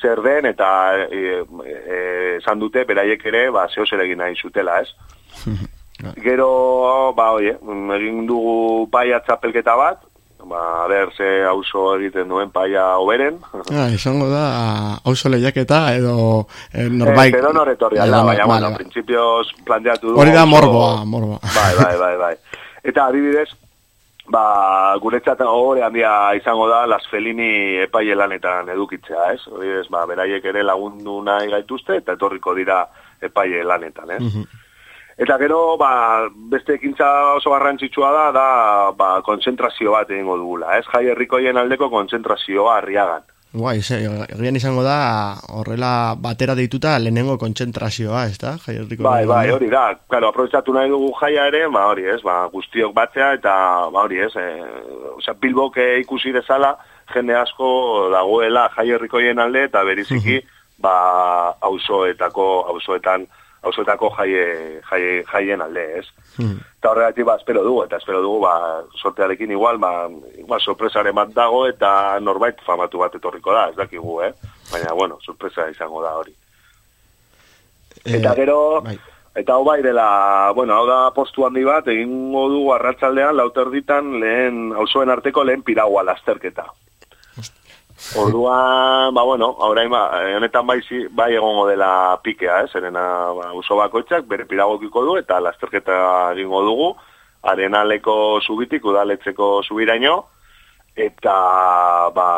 zer den, eta e, e, esan dute, beraiek ere, ba, zeo zer egin nahi zutela, ez? Hmm. Gero, ba, oie, egin dugu paia txapelketa bat, ba, ber, ze auzo egiten duen paia oberen.
Ja, izango da, auzo lehiaketa edo eh, norbait...
Eh, pero no retorria, da, baina, bueno, vale. principios planteatu dugu...
Hori da morboa, morboa.
Bai, bai, bai, bai. Eta, adibidez, ba, guretzat hori handia izango da, las felini epaile lanetan edukitzea, ez? Hori ez, ba, beraiek ere lagundu nahi gaituzte, eta etorriko dira epaile lanetan, ez? Uh Eta gero, ba, beste ekintza oso garrantzitsua da, da ba, konzentrazio bat egingo dugula, ez? Jai herrikoien aldeko konzentrazioa arriagan.
Guai, ze, egian izango da, horrela batera deituta lehenengo konzentrazioa, ez da? Jai herrikoien
bai, bai, hori da. Claro, aprobetsatu nahi dugu jaia ere, ba, hori ez, ba, guztiok batzea, eta, ba, hori ez, e, osea, bilbok ikusi dezala, jende asko dagoela jai herrikoien alde, eta beriziki, mm -hmm. ba, auzoetako, auzoetan, hausetako jaie, jaie, jaien alde, ez? Eta horregatik, ba, espero dugu, eta espero dugu, ba, sortearekin igual, ba, igual sorpresaren bat dago, eta norbait famatu bat etorriko da, ez dakigu, eh? Baina, bueno, sorpresa izango da hori. Eta
Eh,
gero,
bai.
eta hau bai dela, bueno, hau da postu handi bat, egingo du arratsaldean lauterditan lehen, auzoen arteko lehen piragua lasterketa. Orduan, ba, bueno, orain ba, honetan bai, bai egongo dela pikea, eh, zerena ba, auzo bakoitzak bere piragokiko du eta lasterketa egingo dugu, arenaleko zubitik, udaletzeko zubiraino, eta ba,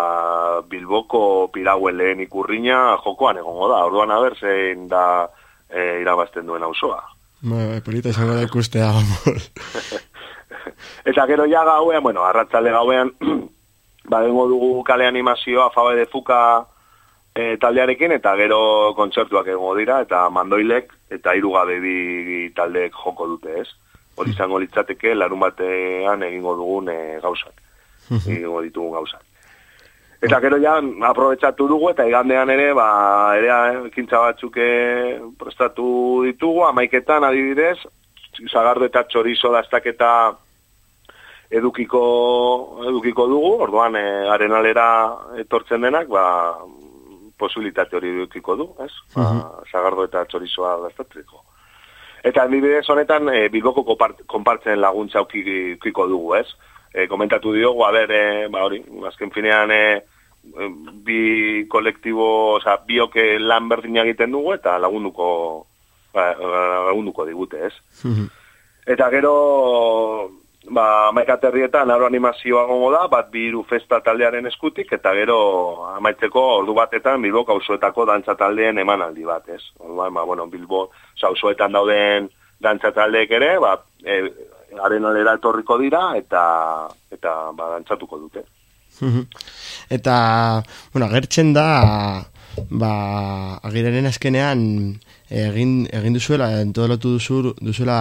Bilboko piraguen lehen ikurriña jokoan egongo da. Orduan, haber, zein da e, irabazten duen auzoa.
Ba, polita izango da ikustea.
Eta gero ja gauean, bueno, arratzalde gauean, ba, dengo dugu kale animazioa Fabe de Fuka e, taldearekin, eta gero kontzertuak egongo dira, eta mandoilek, eta irugabe bi taldeek joko dute, ez? Hori izango litzateke, larun batean egingo dugun e, gauzak. egingo ditugun gauzak. Eta gero ja, aprobetsatu dugu, eta igandean ere, ba, ere ekintza batzuk eh, prestatu ditugu, amaiketan adibidez, zagardo eta txorizo dastaketa edukiko, edukiko dugu, orduan e, arenalera etortzen denak, ba, posibilitate hori edukiko du, ez? Ba, zagardo eta txorizoa dastatzeko. Eta adibidez honetan e, Bilboko konpartzen laguntza uki- ukiko dugu, ez? E, komentatu diogu, a ber, e, ba hori, azken finean e, bi kolektibo, oza, bioke lan berdina egiten dugu eta lagunduko ba, lagunduko digute, ez? Eta gero, ba, maikaterrietan aro animazioa gongo da, bat biru festa taldearen eskutik, eta gero amaitzeko ordu batetan Bilboko auzoetako dantza taldeen emanaldi bat, ez? Orduan, ba, bueno, Bilbo, oza, auzoetan dauden dantza taldeek ere, ba, e, arenalera etorriko dira, eta, eta ba, dantzatuko dute.
Eta, bueno, agertzen da, ba, agiraren azkenean egin, egin duzuela, entodolotu duzu, duzuela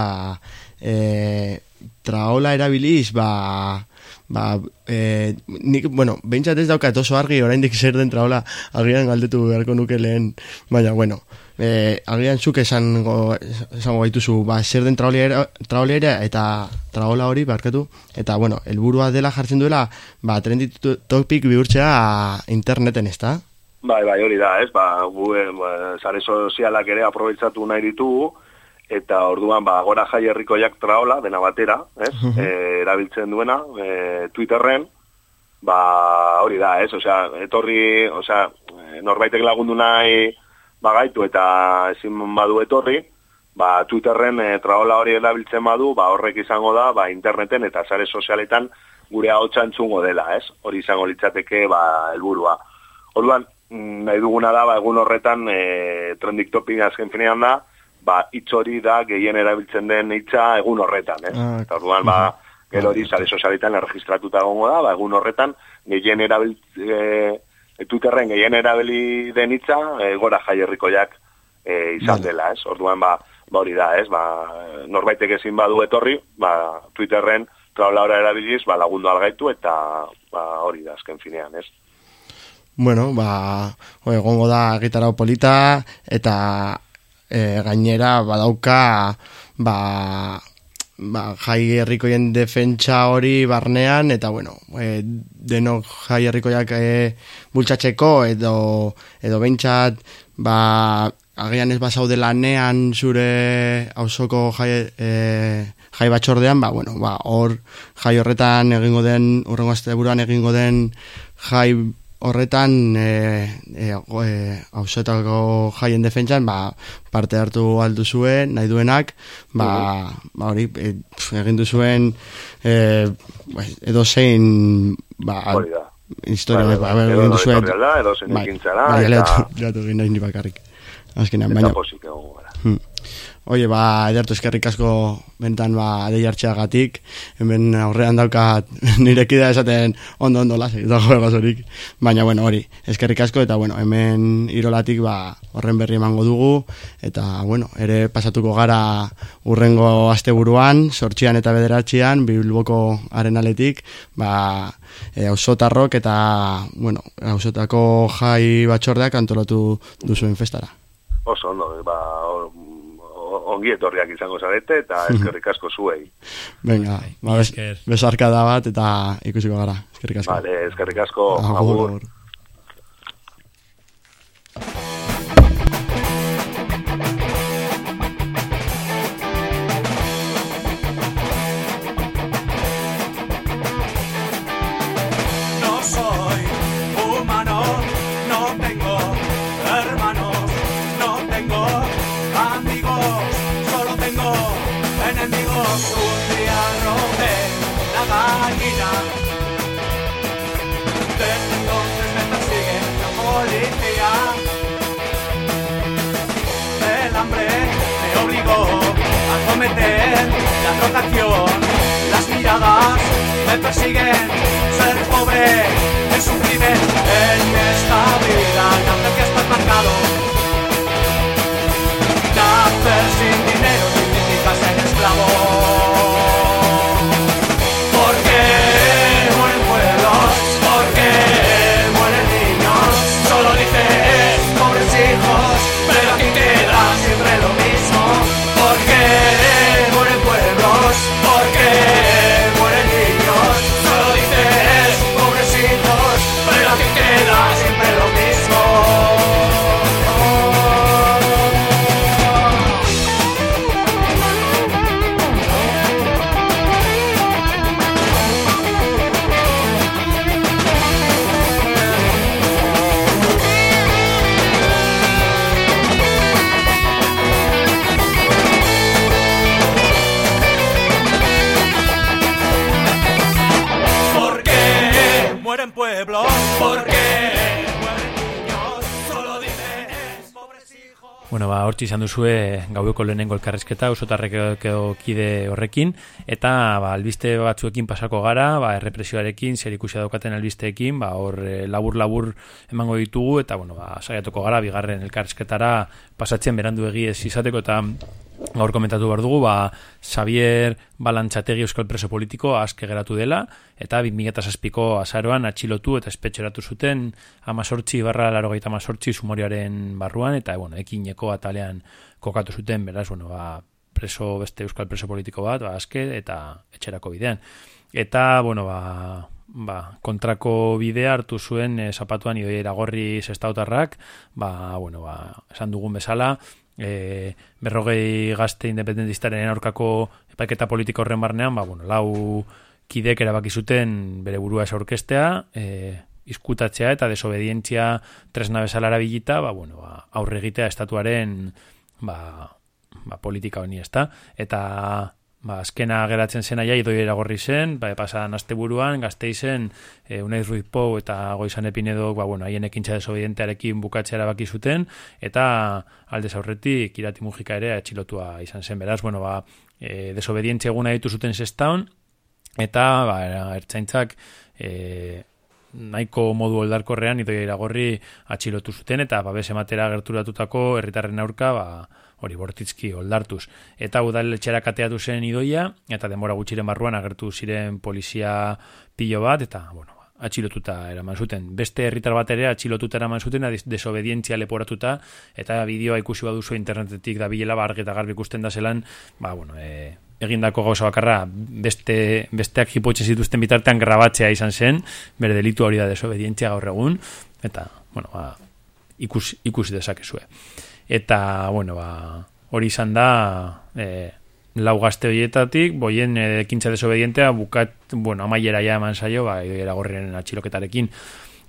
e, traola erabiliz, ba, ba, e, nik, bueno, behintzat ez daukat oso argi oraindik zer den traola agian galdetu beharko nuke lehen, baina, bueno, e, agian zuk esango, esango gaituzu, ba, zer den traolera, eta traola hori, barkatu, eta, bueno, helburua dela jartzen duela, ba, trending topic bihurtzea interneten, ez da?
Bai, bai, hori da, ez, ba, gu, ba, sare sozialak ere aprobetsatu nahi ditugu, eta orduan, ba, gora jai herrikoiak traola, dena batera, ez, eh, erabiltzen duena, e, Twitterren, ba, hori da, ez, osea, etorri, osea, eh, norbaitek lagundu nahi bagaitu eta ezin badu etorri, ba, Twitterren e, traola hori erabiltzen badu, ba, horrek izango da, ba, interneten eta sare sozialetan gure ahotsa entzungo dela, ez? Hori izango litzateke, ba, helburua. Orduan, mm, nahi duguna da, ba, egun horretan, e, trendik topik azken finean da, ba, hitz hori da gehien erabiltzen den hitza egun horretan, ez?
Ah,
Eta orduan, ba, gero hori sare sozialetan erregistratuta egongo da, ba, egun horretan gehien erabil, e, Twitterren gehien erabili den hitza, e, gora jaierrikoiak e, izan
Vale.
dela, ez? Orduan, ba, ba hori da, ez? Ba, norbaitek ezin badu etorri, ba, Twitterren traulahora erabiliz, ba, lagundu algaitu eta ba, hori da, azken finean, ez?
Bueno, ba, egongo da gitarra polita eta e, gainera badauka ba, ba, jai herrikoien defentsa hori barnean eta bueno, e, denok jai herrikoiak e, bultzatzeko edo edo behintzat ba, agian ez bazaude lanean zure auzoko jai, e, jai batxordean, ba, bueno, ba, hor jai horretan egingo den, urrengo asteburuan egingo den jai horretan e, e, go- e, auzoetako jaien defentsan ba, parte hartu alduzue nahi duenak ba, ba hori e, egin duzuen e, ba, edo zein ba, historia
Bai,
ba,
bai,
ba, egin duzuen
alda, edo zein ekintzara,
bai,
eta-
leatu egin nahi ni bakarrik. Azkenean,
Eta
Oie, ba, edertu eskerrik asko bentan ba, dei hartxeagatik, hemen aurrean daukat nirekidea esaten ondo ondo lasai, eta joa zorik. Baina, bueno, hori, eskerrik asko, eta, bueno, hemen irolatik, ba, horren berri emango dugu, eta, bueno, ere pasatuko gara urrengo asteburuan, sortxian eta bederatxian, Bilboko arenaletik, ba, e, ausotarrok eta, bueno, ausotako jai batxordeak antolatu duzuen festara.
Oso ondo, ba, ongi etorriak izango zarete, eta eskerrik asko zuei.
Venga, ba, bes,
esker.
besarka da bat eta ikusiko gara. Eskerrik asko.
Vale, eskerrik asko,
Agur,
agur.
La trocación. Las miradas me persiguen. Ser pobre es un crimen en esta vida. Nacer que estás marcado. Nacer sin dinero significa ser esclavo.
Hortzi izan duzue gaueko lehenengo elkarrizketa, osotarrek edo kide horrekin, eta ba, albiste batzuekin pasako gara, ba, errepresioarekin, zer ikusia daukaten albisteekin, ba, hor eh, labur-labur emango ditugu, eta bueno, ba, saiatuko gara, bigarren elkarrizketara pasatzen berandu egi ez izateko, eta gaur komentatu behar dugu, ba, Xavier Balantxategi Euskal Preso Politiko aske geratu dela, eta 2006ko azaroan atxilotu eta espetxeratu zuten amazortzi barra larogeita amazortzi sumorioaren barruan, eta bueno, ekineko atalean kokatu zuten, beraz, bueno, ba, preso, beste Euskal Preso Politiko bat, ba, aske eta etxerako bidean. Eta, bueno, ba, ba, kontrako bidea hartu zuen e, zapatuan idoi eragorri zestautarrak, ba, bueno, ba, esan dugun bezala, e, berrogei gazte independentistaren aurkako epaiketa politiko horren barnean, ba, bueno, lau kidek erabaki zuten bere burua ez aurkestea, e, izkutatzea eta desobedientzia tresna bezala erabilita, ba, bueno, ba, aurre egitea estatuaren ba, ba, politika honi ezta. Eta ba, azkena geratzen zena ja idoi eragorri zen, ba, pasadan asteburuan gazteizen e, Unaiz Ruiz Pou eta Goizan Epinedok ba, bueno, haien ekintza desobedientearekin bukatzea erabaki zuten, eta aldez aurretik irati mugika ere atxilotua izan zen. Beraz, bueno, ba, e, desobedientzia eguna ditu zestaun, eta ba, ertzaintzak e, nahiko modu oldarkorrean idoi iragorri atxilotu zuten eta babes ematera gerturatutako herritarren aurka ba, hori bortitzki oldartuz. Eta udaletxera kateatu zen idoia eta denbora gutxiren barruan agertu ziren polizia pilo bat eta bueno, atxilotuta eraman zuten. Beste herritar bat ere atxilotuta eraman zuten desobedientzia leporatuta eta bideoa ikusi baduzu internetetik da bilela ba, argi eta garbi ikusten da zelan ba, bueno, e, egindako gauza bakarra beste, besteak hipotzen zituzten bitartean grabatzea izan zen, bere delitu hori da desobedientzia gaur egun, eta, bueno, ba, ikus, ikusi dezakezue. Eta, bueno, ba, hori izan da, e, lau gazte horietatik, boien e, ekintza desobedientea bukat, bueno, amaiera ja eman zaio, ba, eragorren atxiloketarekin.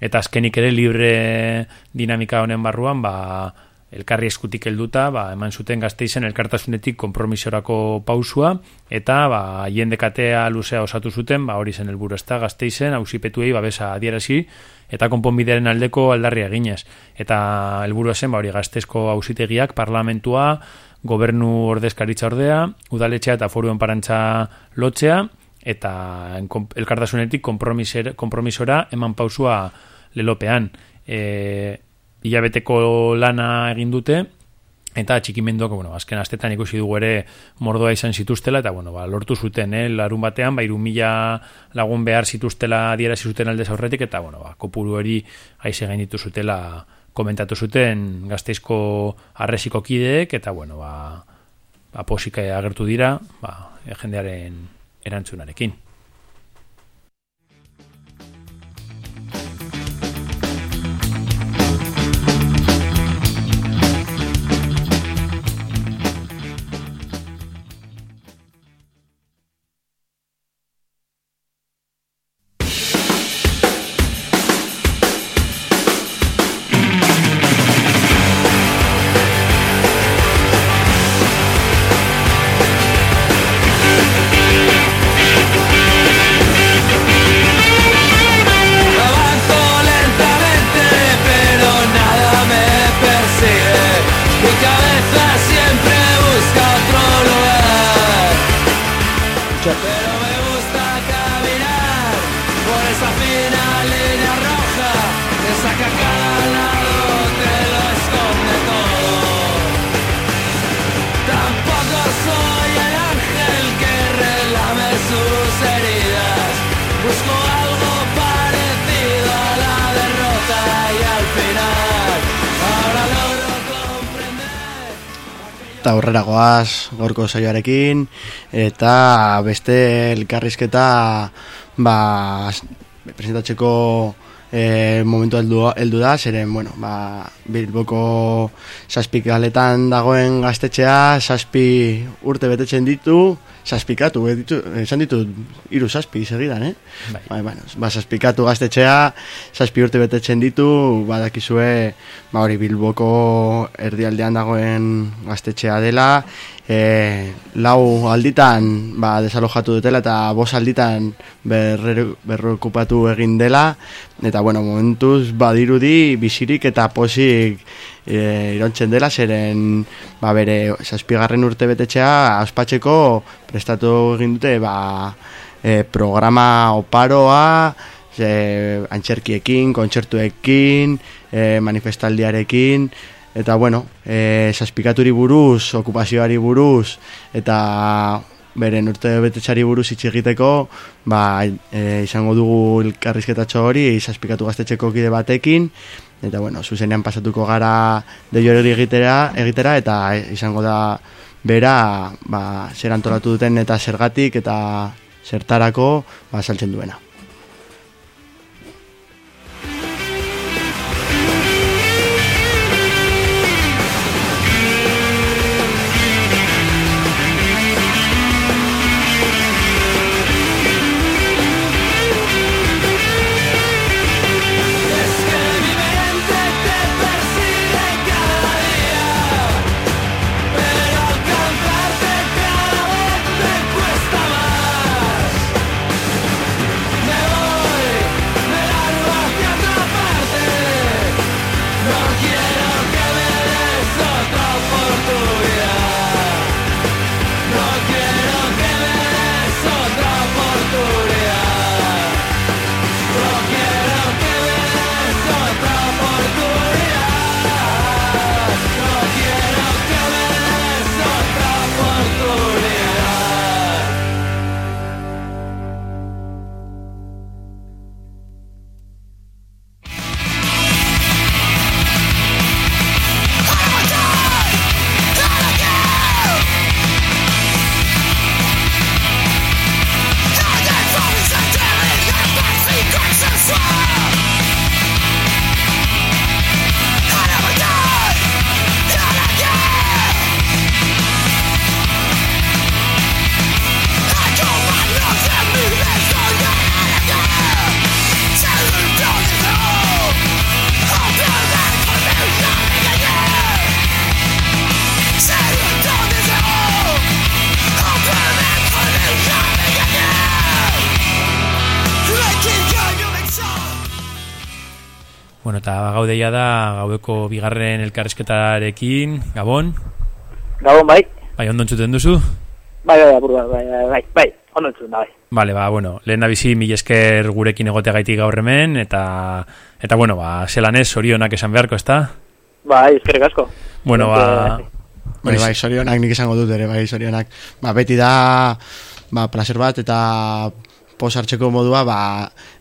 Eta azkenik ere libre dinamika honen barruan, ba, elkarri eskutik helduta, ba, eman zuten gazteizen elkartasunetik konpromisorako pausua, eta ba, haien dekatea luzea osatu zuten, ba, hori zen helburu ezta gazteizen, hausipetuei babesa adierazi, eta konponbidearen aldeko aldarria eginez. Eta helburua zen, ba, hori gazteizko hausitegiak, parlamentua, gobernu ordezkaritza ordea, udaletxea eta foru enparantza lotzea, eta elkartasunetik konpromisora eman pausua lelopean. E, hilabeteko lana egin dute, eta txikimenduak, bueno, azken astetan ikusi dugu ere mordoa izan zituztela, eta bueno, ba, lortu zuten, eh? larun batean, ba, mila lagun behar zituztela adierazi zuten aldez aurretik, eta bueno, ba, kopuru hori aize gainitu zutela komentatu zuten gazteizko arresiko kideek, eta bueno, ba, ba, posik agertu dira, ba, jendearen erantzunarekin.
Eta aurrera goaz gorko saioarekin eta beste elkarrizketa ba presentatzeko e, momentu heldu, heldu da, zeren, bueno, ba, Bilboko zazpi galetan dagoen gaztetxea, zazpi urte betetzen ditu, zazpikatu, eh, ditu, esan ditu, iru zazpi segidan, eh?
Bai.
Bai, bueno, ba, zazpikatu gaztetxea, zazpi urte betetzen ditu, badakizue, ba, hori Bilboko erdialdean dagoen gaztetxea dela, e, lau alditan ba, desalojatu dutela eta bos alditan berre- berrokupatu egin dela. Eta bueno, momentuz badirudi bizirik eta posik e, irontzen dela zeren ba, bere zazpigarren urte betetxea ospatzeko prestatu egin dute ba, e, programa oparoa e, antxerkiekin, kontzertuekin e, manifestaldiarekin eta bueno, e, zazpikaturi buruz, okupazioari buruz eta beren urte betetxari buruz hitz egiteko ba, e, izango dugu elkarrizketatxo hori zazpikatu gaztetxeko kide batekin eta bueno, zuzenean pasatuko gara de hori egitera, egitera eta izango da bera ba, zer antolatu duten eta zergatik eta zertarako ba, saltzen duena.
Eta gaudeia da gaueko bigarren elkarrezketarekin, Gabon,
Gabon, bai.
bai, ondo entzuten duzu?
Bai, bai, bai, bai, bai, bai, ondo entzun da, bai.
Bale, ba, bueno, lehen bizi mil esker gurekin egoteagaitik gaur hemen, eta, eta bueno, ba, zelan ez, orionak esan beharko, ezta?
Bai, eskerrik asko.
Bueno, ba,
Bai, bai, sorionak nik esango dut ere, bai, sorionak. Ba, beti da, ba, placer bat eta pos hartzeko modua, ba,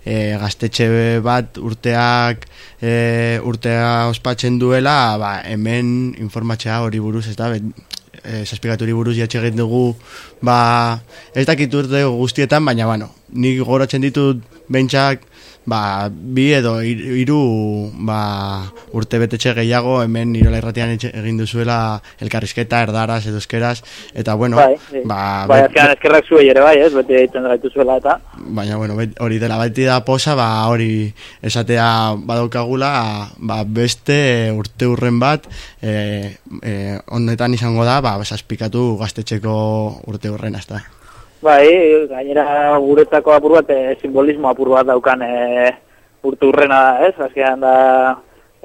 e, gaztetxe bat urteak e, urtea ospatzen duela, ba, hemen informatzea hori buruz, ez da, bet, e, zazpikaturi buruz jatxe egin dugu, ba, ez dakit urte guztietan, baina, bueno, nik goratzen ditut bentsak, ba, bi edo hir- hiru ba, urte betetxe gehiago hemen irola irratian egin duzuela elkarrizketa, erdaraz, edo eskeraz, eta bueno,
bai, sí.
ba,
bai, azkenan eskerrak zuei ere bai, ez, beti egiten gaitu zuela eta,
baina bueno, hori dela beti da posa, ba, hori esatea badaukagula, ba, beste urte urren bat, e, e, honetan izango da, ba, zazpikatu gaztetxeko urte urrena, ez da.
Bai, gainera guretzako apur bat, e, simbolismo apur bat daukan e, urte urrena da, ez, azkenan da,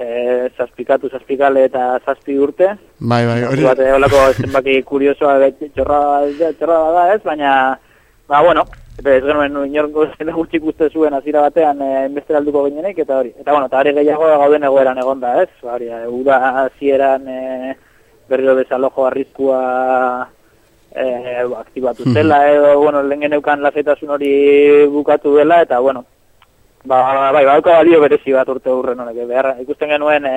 e, zazpikatu, zazpikale eta zazpi urte,
Bai, bai, hori,
bat, eh, holako zenbaki kuriosoa txorra, txorra da ez, baina, ba, bueno, eta ez genuen inorko zene gutxi ikuste zuen hasiera batean e, alduko ginenek, eta hori. Eta, bueno, eta hori gehiago gauden egoeran egon da, ez? Ba, hori, eh, uda hasieran e, berriro desalojo arriskua e, aktibatu zela, edo, bueno, lehen geneukan lasetasun hori bukatu dela, eta, bueno, ba, bai, badauka balio berezi bat urte hurren honek, behar, ikusten genuen e,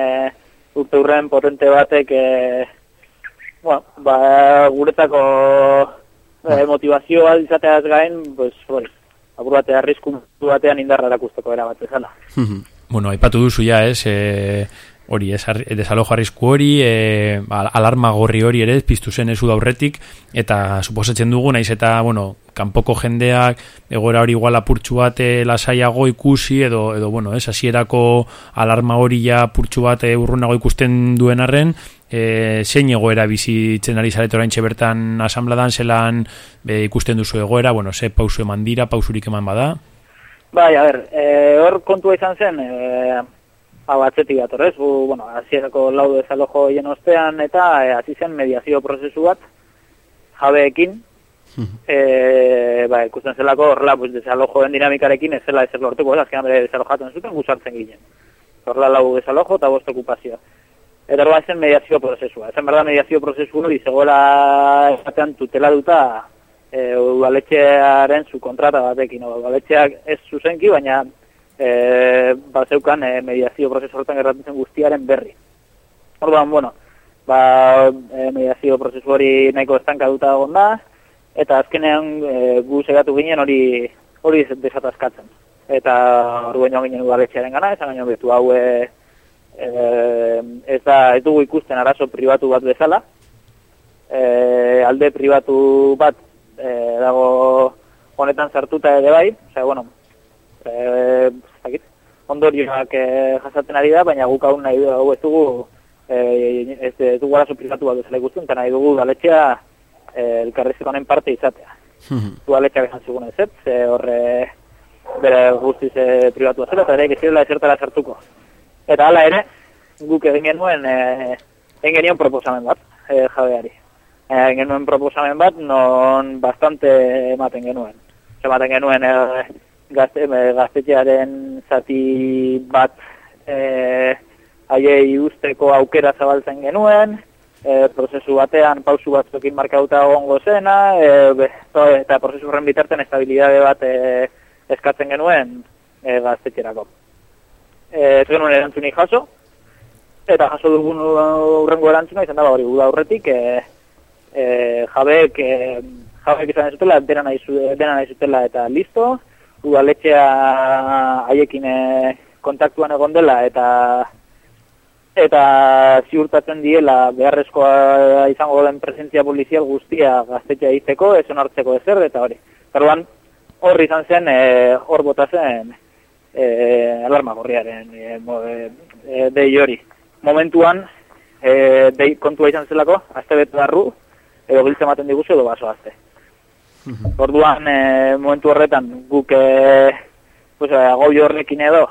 urte hurren potente batek, e, bueno, ba, guretzako e, motivazioa izateaz gain, pues, hori, apur batean arrisku batean indarra erakusteko era bat bezala.
Bueno, aipatu duzu ja, ez, e, hori, ez, arri- desalojo arrisku hori, e, alarma gorri hori ere, ez, piztu zen ezu daurretik, eta suposatzen dugu, naiz eta, bueno, kanpoko jendeak egoera hori igual apurtxu bat e, lasaiago ikusi, edo, edo bueno, ez, hasierako alarma hori ja apurtxu bat urrunago ikusten duen arren, e, zein egoera bizitzen ari zaret oraintxe bertan asambladan, zelan e, ikusten duzu egoera, bueno, ze pausu eman dira, pausurik eman bada,
Bai, a ber, e, hor kontua izan zen, e, hau atzetik datorrez, gu, bueno, hasierako lau desalojo hien ostean, eta e, hasi zen mediazio prozesu bat, jabeekin, e, ba, ikusten zelako horrela, pues, desalojoen dinamikarekin ez zela ezer lortuko, ez azkenan bere desalojatzen zuten, gusartzen ginen. Horrela lau desalojo eta bost okupazio. Eta horrela zen mediazio prozesua. Ezen berda mediazio prozesu hori zegoela esatean tutela duta e, udaletxearen zu kontrata batekin. O, udaletxeak ez zuzenki, baina e, bat zeukan e, mediazio prozesu horretan gertatzen guztiaren berri. Orduan, bueno, ba, e, mediazio prozesu hori nahiko estankatuta egon da, eta azkenean e, gu segatu ginen hori hori desatazkatzen. Eta orduan joan ginen udaletxearen gana, esan gaino betu hau e, ez da ez dugu ikusten arazo pribatu bat bezala, e, alde pribatu bat e, dago honetan sartuta ere bai, osea, bueno, e, ez dakit, ondorioak e, jasaten ari da, baina guk hau nahi dugu ez dugu e, ez, ez dugu arazo pribatu bat bezala ikusten, eta nahi dugu udaletxea e, elkarrizketa honen parte izatea. Udaletxeak esan zigun ez, ze horre bere guztiz e, pribatua zela, eta ere gezirela ezertara sartuko. Eta hala ere, guk egin genuen, e, egin genion proposamen bat, e, jabeari. E, egin genuen proposamen bat, non bastante ematen genuen. Ematen genuen e, gazte, e, gaztetxearen zati bat e, haiei usteko aukera zabaltzen genuen, e, prozesu batean pausu batzuekin markauta egongo zena, e, be, to, eta prozesu horren bitarten estabilidade bat e, eskatzen genuen e, gaztetxerako. E, ez genuen erantzunik jaso, eta jaso dugun urrengo erantzuna izan da hori guda aurretik, e, e, jabeek, e, jabeek izan ez zutela, dena nahi, dena nahi zutela eta listo, udaletxea haiekin e, kontaktuan egon dela eta eta ziurtatzen diela beharrezkoa izango den presentzia polizial guztia gaztetxea izteko, ez onartzeko ezer, eta hori. Orduan hor izan zen, e, hor bota zen e, alarma gorriaren e, e, dei hori. Momentuan, e, dei kontua izan zelako, azte bete darru, edo giltze ematen diguzu edo baso azte. Orduan, e, momentu horretan, guk e, pues, agoi horrekin edo,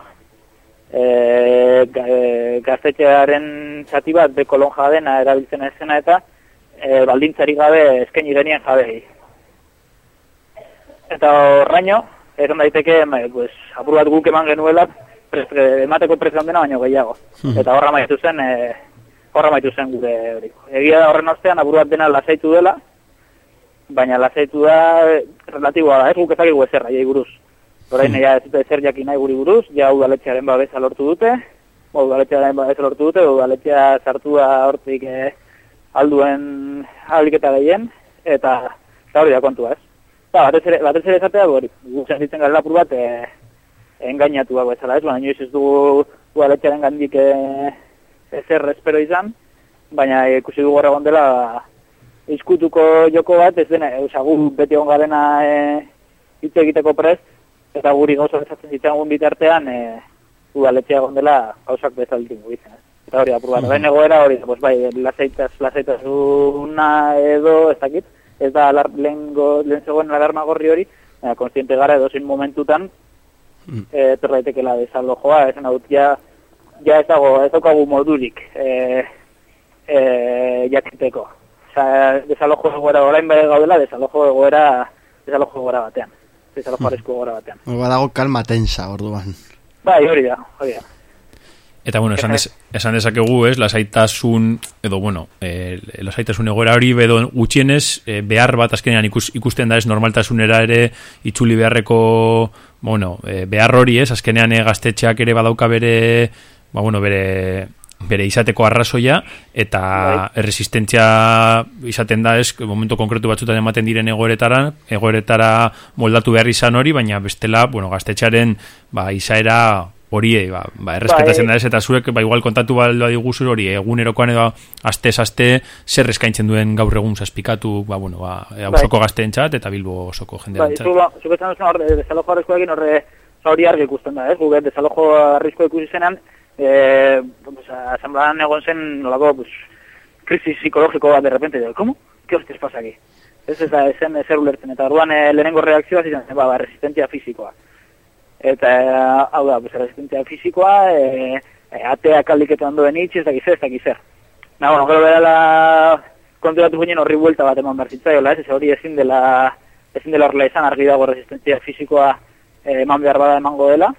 e, ga- gaztetxearen zati bat beko lonja dena erabiltzen ezena eta e, baldintzari gabe eskaini genien jabei. Eta horraino, esan daiteke, ma, pues, apur bat guk eman genuela, pres, e, emateko presan dena baino gehiago. Eta horra maitu zen, e, horra maitu zen gure hori. Egia da horren ostean, apur bat dena lasaitu dela, baina lasaitu da e, relatiboa da, ez guk ezakigu ezer aiei buruz. Orain ja ez dute ezer jakin nahi guri buruz, ja udaletxearen babesa lortu dute, ba, udaletxearen babesa lortu dute, udaletxea sartu da hortik e, alduen ahalik eta gehien, eta, eta hori da kontua, ez? Eta batez ere, batez ere esatea, hori, gu sentitzen gara lapur bat, e, engainatu hau bezala, ez? Baina inoiz ez dugu udaletxearen gandik e, ezer espero izan, baina ikusi dugu horregon dela izkutuko joko bat, ez dena, e, gu beti egon garena e, hitz egiteko prest, eta guri gauza bezatzen zitzagun bitartean, e, udaletxea egon dela gauzak bezaltin guitzen, ez? Eta hori, apur bat, mm egoera hori, pues, bai, lasaitaz, lasaitasuna edo, ez dakit, ez da alar, lehengo, lehen zegoen alarma gorri hori, baina konstiente gara edozin momentutan, mm. e, terraitekela desalojoa, esan dut, ja, ja ez dago, ez daukagu modurik e, e, jakiteko. Desalojo egoera orain bere gaudela, desalojo egoera, desalojo egoera batean. Desalojo arrisku egoera batean.
Hora dago kalma tensa, orduan.
Bai, hori da, hori da.
Eta bueno, esan, des, esan dezakegu, ez, lasaitasun, edo bueno, e, lasaitasun egoera hori bedo gutxienez, e, behar bat azkenean ikus, ikusten da ez normaltasunera ere itzuli beharreko, bueno, e, behar hori ez, azkenean e, gaztetxeak ere badauka bere, ba bueno, bere bere izateko arrazoia eta bai. erresistentzia izaten da ez, momento konkretu batzutan ematen diren egoeretara, egoeretara moldatu behar izan hori, baina bestela, bueno, gaztetxaren ba, izaera hori, ba, ba errespetatzen bai. da ez, eta zuek, ba, igual kontatu baldoa diguzur hori, egunerokoan edo aste aste zer eskaintzen duen gaur egun zazpikatu, ba, bueno, ba, bai. gazteen txat, eta bilbo osoko jendean txat.
Bai, zu betzen duzun horre, desalojo arrizko egin horre, zauri argi ikusten da, ez, guge, desalojo arrizko ikusi zenan, eh, asamblean egon zen, nolako, pues, krisis psikologiko bat de repente, de, ¿cómo? ¿Qué hostias pasa aquí? Ez ez da, ezen ezer ulertzen, eta orduan eh, lehenengo reakzioa ziren, ba, ba, resistentzia fizikoa eta hau da, pues, resistentzia fizikoa, e, e, ateak aldiketan duen itx, ez dakiz ez dakiz er. Na, bueno, gero berala konturatu ginen horri buelta bat eman bertzitzaiola, ez, ez hori ezin dela, ezin dela horrela izan argi dago resistentzia fizikoa e, eman behar bada emango dela,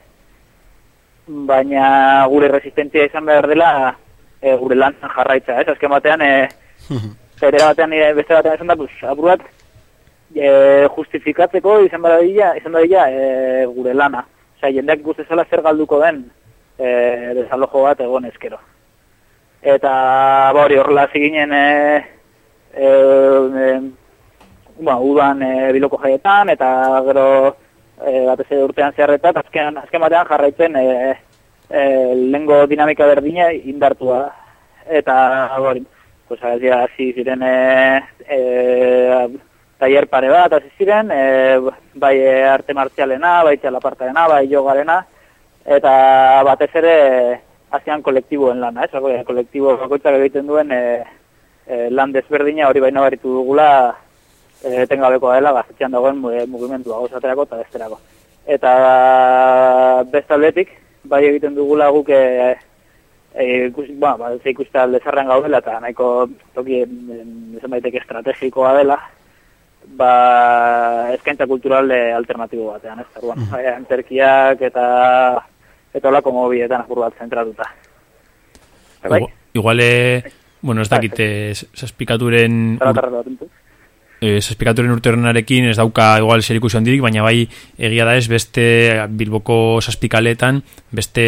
baina gure resistentzia izan behar dela e, gure lan jarraitza, ez, azken batean, e, zera batean, e, beste batean esan da, pues, apurat, e, justifikatzeko izan badila, izan badila e, gure lana. Osea, jendeak ikuste zela zer galduko den e, desalojo bat egon eskero. Eta, ba hori, horrela ziginen e, e, e, ba, udan e, biloko jaietan, eta gero e, batez ere urtean zeharretat, azken, azken batean jarraitzen e, e, lengo dinamika berdina indartua. Eta, ba hori, pues, hasi ziren e, e, taier pare bat, hasi ziren, e, bai arte martzialena, bai txalapartarena, bai jogarena, eta batez ere hazian kolektiboen lana, ez? Eh? kolektibo bakoitzak egiten duen e, e, lan desberdina hori baino baritu dugula e, tengabekoa dela, gazetxean dagoen mugimendua gauzaterako eta besterako. Eta bestaldetik, bai egiten dugula guk e, e, ikus, ba, ba, ikuste alde zarren gaudela eta nahiko toki esan daiteke estrategikoa dela, ba, eskaintza kultural alternatibo batean, ez, erduan, mm -hmm. anterkiak eta eta olako mobietan apur bat zentratuta.
Bai? Iguale, bueno, ez dakite, saspikaturen e, zazpikaturen urterrenarekin ez dauka igual zerikusi handirik, baina bai egia da ez beste Bilboko zazpikaletan beste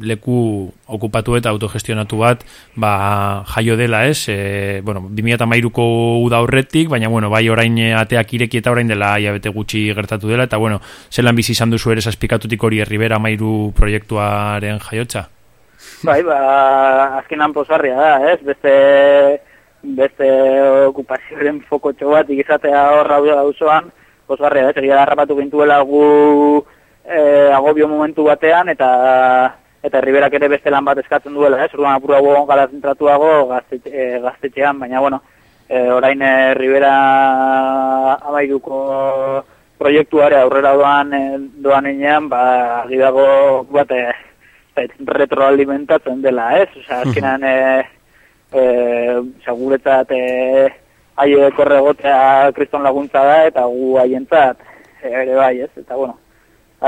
leku okupatu eta autogestionatu bat ba, jaio dela ez e, bueno, 2008ko uda horretik baina bueno, bai orain ateak ireki eta orain dela bete gutxi gertatu dela eta bueno, zelan bizi izan duzu ere zazpikatutik hori herribera mairu proiektuaren jaiotza?
Bai, ba, azkenan posarria da, ez? Beste beste okupazioaren fokotxo bat ikizatea horra dauzoan, posgarria da, segia darrapatu gintuela gu e, agobio momentu batean, eta eta herriberak ere beste lan bat eskatzen duela, ez, urban apurra gugon gara zentratuago gaztetxe, e, gaztetxean, baina, bueno, e, orain herribera amaiduko proiektuare aurrera doan, e, doan inean, ba, gidago bat, e, retroalimentatzen dela, ez, oza, azkenan, mm e, seguretzat e, aie korregotea kriston laguntza da eta gu haientzat. Ere bai ez? Eta bueno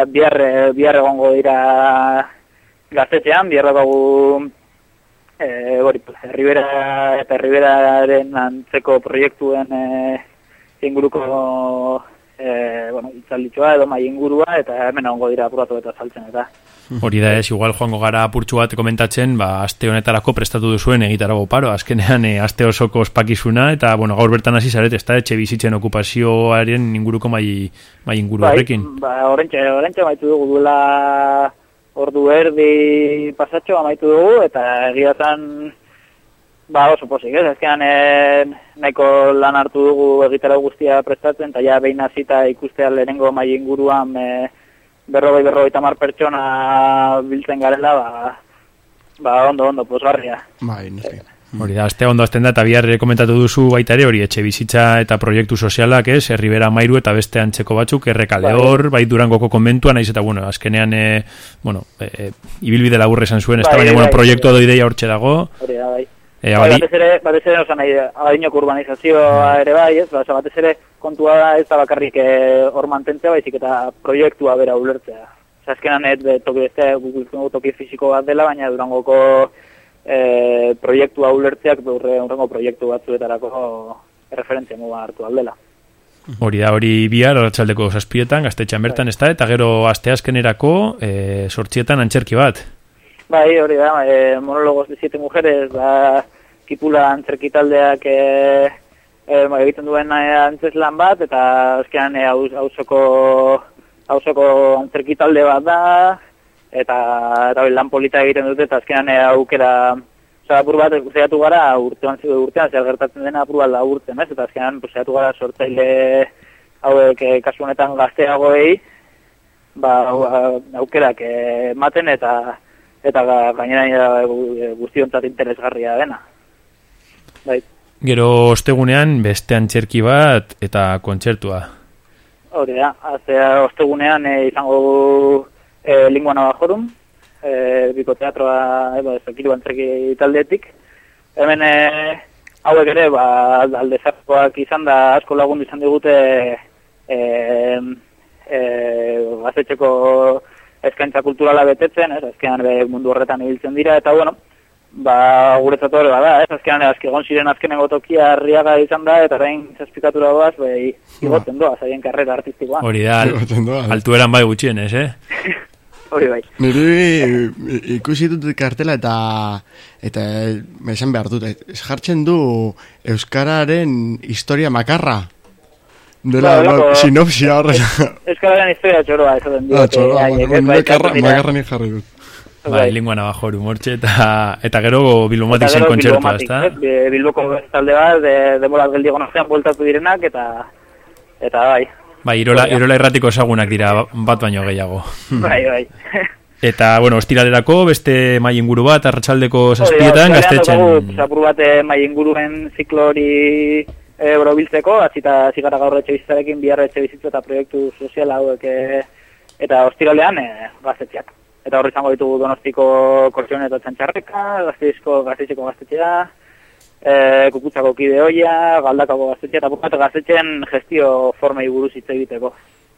bihar, bihar egongo dira gaztetxean bihar dugu e, bori, herribera eta herriberaren antzeko proiektuen e, inguruko e, bueno, hitzalditxoa edo mai ingurua, eta hemen ongo dira apuratu eta saltzen, eta
Hori da ez, igual joango gara apurtxu bat komentatzen, ba, aste honetarako prestatu duzuen egitarago paro, azkenean e, aste osoko ospakizuna, eta bueno, gaur bertan hasi zaret, ez da etxe bizitzen okupazioaren inguruko mai, mai inguru horrekin.
Ba, orentxe, orentxe maitu dugu duela ordu erdi pasatxo amaitu dugu, eta egiatan ba oso posik, ez? Ezkean e, nahiko lan hartu dugu egitarago guztia prestatzen, eta ja behin hasita ikustea lehenengo mai inguruan e, berrogei berrogei tamar pertsona biltzen garela, ba, ba ondo, ondo, posgarria.
Bai, noski.
Hori da, azte ondo azten da, eta bihar komentatu duzu baita ere, hori etxe bizitza eta proiektu sozialak, ez, herribera mairu eta beste antzeko batzuk, errekale hor, bai durangoko konbentuan, naiz eta, bueno, azkenean, e, bueno, e, ibilbide laburre esan zuen, ez da,
Bai,
baina, bueno,
bai,
proiektu
bai.
edo ideia hortxe dago,
Hori da, bai.
E,
Bai,
hori,
batez ere, batez ere, osan nahi, adinoko urbanizazioa ere bai, ez, ba, batez ere, kontua da ez da bakarrik eh, hor mantentzea, baizik eta proiektua bera ulertzea. Oza, azkenan ez, toki beste, toki fisiko bat dela, baina durangoko eh, proiektua ulertzeak urre, urrengo proiektu batzuetarako referentzia muga hartu aldela.
hori da, hori bihar, arratsaldeko zazpietan, gaztetxean bertan, ez da, eta gero asteazkenerako, e, sortxietan antxerki bat.
Bai, hori da, e, monólogos de siete mujeres, da, kipula antzerkitaldeak e, e, ba, egiten duen e, antzeslan bat, eta azkenan e, haus- hausoko hausoko antzerkitalde bat da, eta, eta lan polita egiten dute, eta azkenan e, aukera, Osa, apur bat, zehatu gara, urtean, urtean zer gertatzen dena apur bat laburtzen, ez? Eta azkenan, pues, zehatu gara sortzaile hauek, e, kasu honetan gazteagoei, ba, au- aukerak eh, ematen eta eta ga- gainera eh, guztiontzat interesgarria dena. Bai,
Gero ostegunean beste antxerki bat eta kontzertua.
hori da, aztea ostegunean eh, izango eh, Lingua Navajorum, eh, biko teatroa, eba, ez dakiru antzerki taldetik. Hemen eh, hauek ere, ba, alde zarkoak izan da asko lagundu izan digute eh, eh, gaztetxeko eskaintza kulturala betetzen, ez, azkenan be, mundu horretan ibiltzen dira, eta bueno, ba, guretzat hori bada, ez, azkenan, azke egon ziren azkenengo tokia arriaga izan da, eta orain zazpikatura doaz, be, igotzen doa, zaien karrera artistikoa.
Hori da,
Igotzen doa, eh?
altueran bai gutxienez, eh?
Hori bai.
Niri ikusi dut kartela eta eta esan behar dut, ez jartzen du Euskararen historia makarra. Dela,
Ba,
ba, sinopsia horre.
Euskararen historia txoroa, ez den
Ah, txoroa,
bai,
makarra, makarra ni jarri dut.
Bai, lingua nabajo humortxe eta, eta gero Bilbomatik zen kontzertua, ez da?
Eh, Bilboko talde bat, de, demoraz geldi gonazean bueltatu direnak, eta eta bai,
Bai, irola,
da.
irola erratiko ezagunak dira bat baino gehiago.
bai, bai.
Eta, bueno, ostiralerako beste mai inguru bat, arratsaldeko zazpietan, gaztetxen...
Zapur bat mai inguruen ziklo hori e, biltzeko, azita zigara gaur etxe bizitzarekin, bihar etxe bizitza eta proiektu sozial hauek e, eta ostiralean e, gaztetxeak. Eta horri izango ditugu donostiko kortzion eta txantxarreka, gazteizko gazteizeko gaztetxea, e, kukutzako kide hoia, galdakako gaztetxea, eta bukat gaztetxeen gestio formei buruz hitz egiteko.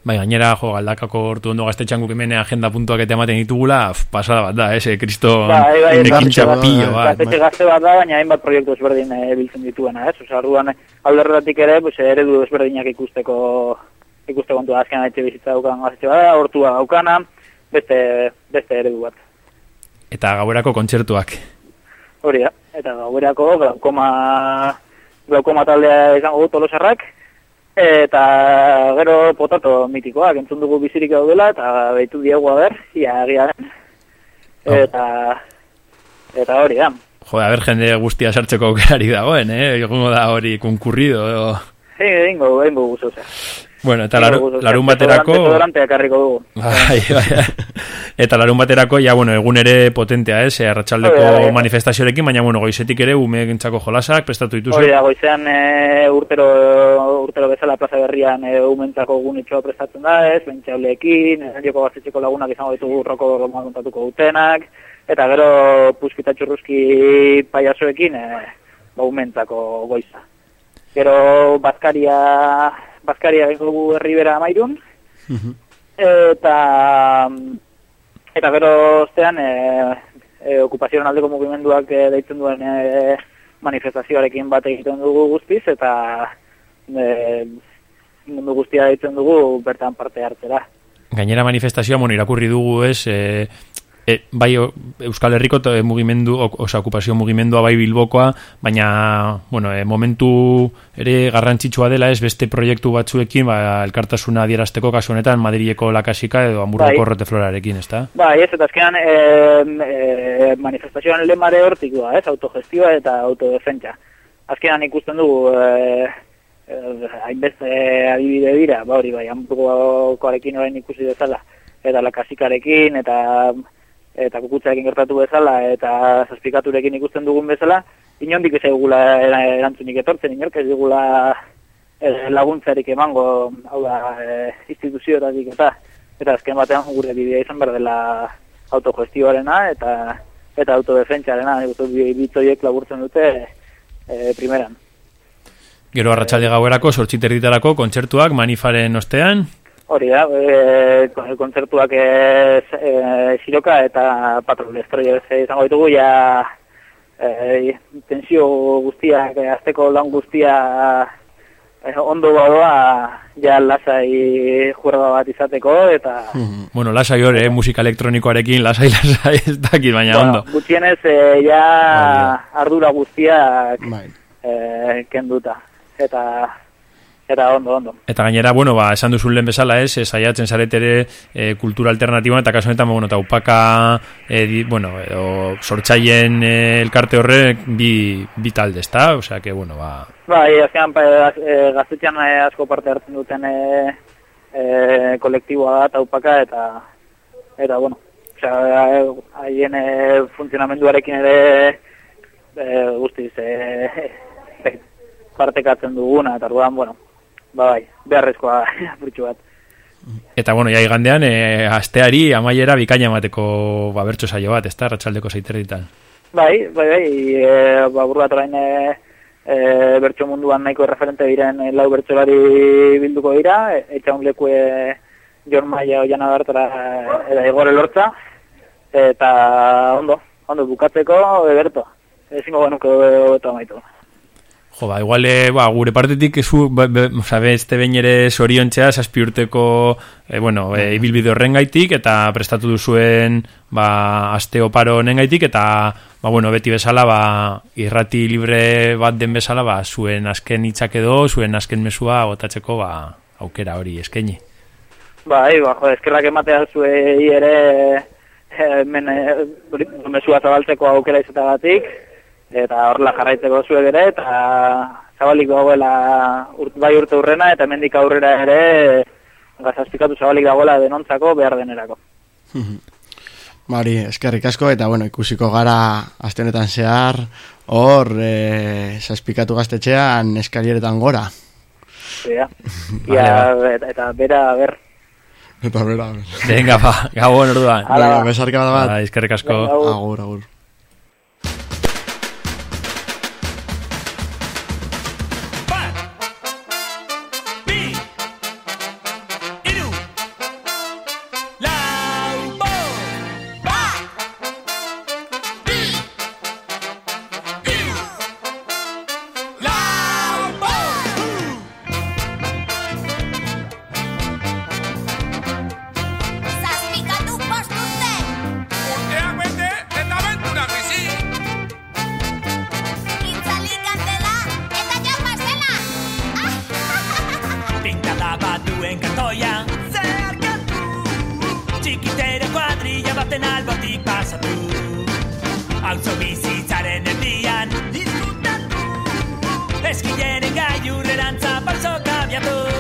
Bai, gainera, jo, galdakako hortu ondo gaztetxan guk hemen agenda puntuak eta ematen ditugula, pasada bat da, ese, kristo
Bai, bai,
ekintza
gazte bat-
pillo bat.
Gaztetxe gazte bat da, baina hainbat proiektu ezberdin eh, biltzen dituena, ez? Osa, orduan alderretatik ere, pues, eredu ezberdinak ikusteko ikusteko kontua azkenan etxe bizitza daukan gaztetxe bat, da, hortua daukana, beste, beste eredu bat.
Eta gauerako kontzertuak.
Hori da, eta gauerako glaukoma, glaukoma taldea izango tolosarrak, eta gero potato mitikoak, entzun dugu bizirik daudela, eta behitu diegu ber, ia egia den. Eta, eta hori da.
Jo, a ber, jende guztia sartzeko aukerari dagoen, eh? Egongo da hori konkurrido, edo...
Egingo, egingo guzu, osea.
Bueno, eta laru, larun baterako...
Ekarriko dugu.
Bai, bai. Eta larun baterako, ja, bueno, egun ere potentea, ez? Eh, Arratxaldeko
bai.
manifestazioarekin, baina, bueno, goizetik ere umeentzako jolasak, prestatu dituzu.
Hori da, goizean e, urtero, urtero bezala plaza berrian e, umentzako gunitxoa prestatzen da, ez, bentxauleekin, joko gaztetxeko lagunak izango ditugu roko montatuko dutenak, eta gero puskita txurruzki paiasoekin e, ba, umentzako goiza. Gero Bazkaria, Bazkaria egingo dugu herribera amairun, eta eta gero ostean e, e, okupazioaren aldeko mugimenduak e, deitzen duen e, manifestazioarekin bat egiten dugu guztiz eta e, mundu guztia ditzen dugu bertan parte hartzera.
Gainera manifestazioa, bueno, irakurri dugu, ez, e, e, bai Euskal Herriko to- e, mugimendu, o- osea, okupazio mugimendua bai bilbokoa, baina, bueno, e, momentu ere garrantzitsua dela, ez, beste proiektu batzuekin, ba, elkartasuna adierazteko kasu honetan, Madrileko lakasika edo Hamburgoko
Bai.
roteflorarekin, ezta?
Bai, ez, eta azkenan e, e, manifestazioan lemare hortik doa, ez, autogestioa eta autodefentsa. Azkenan ikusten dugu, e, e, hainbeste adibide dira, ba hori bai, hamburgokoarekin orain ikusi bezala, eta lakasikarekin, eta eta kukutzarekin gertatu bezala, eta zazpikaturekin ikusten dugun bezala, inondik ez egula erantzunik etortzen, inork ez digula eh, laguntzarik emango, hau da, eh, instituzioetatik eta eta azken batean gure bidea izan behar dela autogestioarena eta eta autodefentsarena, bitzoiek laburtzen dute e, primeran.
Gero arratsalde gauerako, sortziterditarako, kontzertuak, manifaren ostean,
Hori da, e, kon- kontzertuak ez e, siroka eta patrol destroyers izango ditugu, ja e, tensio guztiak, azteko lan guztia e, ondo badoa, ja lasai juerga bat izateko, eta
bueno, lasai hori, eh, musika elektronikoarekin, lasai, lasai, ez dakit, baina
bueno,
ondo.
gutxienez e, ja ardura guztiak e, kenduta, eta eta ondo, ondo.
Eta gainera, bueno, ba, esan duzun lehen bezala ez, saiatzen zaretere e, kultura alternatiboan, eta kasu honetan, ba, bueno, eta upaka, e, di, bueno, edo sortzaien e, elkarte horrek bi, bi talde, ezta? Osea, que, bueno, ba,
Bai, azkenan pa, az- e, gaztetxean e, asko parte hartzen duten e, e, kolektiboa da taupaka eta eta bueno, osea, e, haien e, funtzionamenduarekin ere e, guztiz e, e, partekatzen duguna eta orduan, bueno, ba bai, beharrezkoa apurtxu bat.
eta, bueno, ja igandean, e, asteari amaiera bikaina emateko, ba, bertso saio bat, ezta? Ratxaldeko zeiterditan.
Bai, bai, bai, e, ba, burru bat orain e, e, bertso munduan nahiko referente diren e, lau bertsolari bilduko dira, e, etxaun lekue Jon Maia oian adartara eta igore lortza, eta ondo, ondo bukatzeko, eberto, ezingo genuke hobeto amaitu.
Jo, ba, igual, eh, ba, gure partetik zu, ba, be, oza, beste behin ere zoriontzea, zazpi urteko, e, bueno, e, ibilbide horren gaitik, eta prestatu duzuen, ba, aste oparo honen gaitik, eta, ba, bueno, beti bezala, ba, irrati libre bat den bezala, ba, zuen azken hitzak edo, zuen azken mesua botatzeko, ba, aukera hori eskaini.
Bai, ba, jo, eskerrak ematea zuei ere hemen hori, mesua zabaltzeko aukera izatagatik, eta horrela jarraitzeko zuek ere, eta zabalik dagoela urt, bai urte urrena, eta hemendik aurrera ere gazazpikatu zabalik dagoela denontzako behar denerako.
Mari, eskerrik asko, eta bueno, ikusiko gara astenetan zehar, hor, e, zazpikatu gaztetxean eskalieretan gora.
Ja, ja, eta, eta bera, ber,
Eta bera,
Venga, ba, gabon orduan.
Hala, ba.
besarka bat.
Ba, eskerrik asko.
Agur.
Agur,
Eskileren gaiurrerantza palzoka abiatu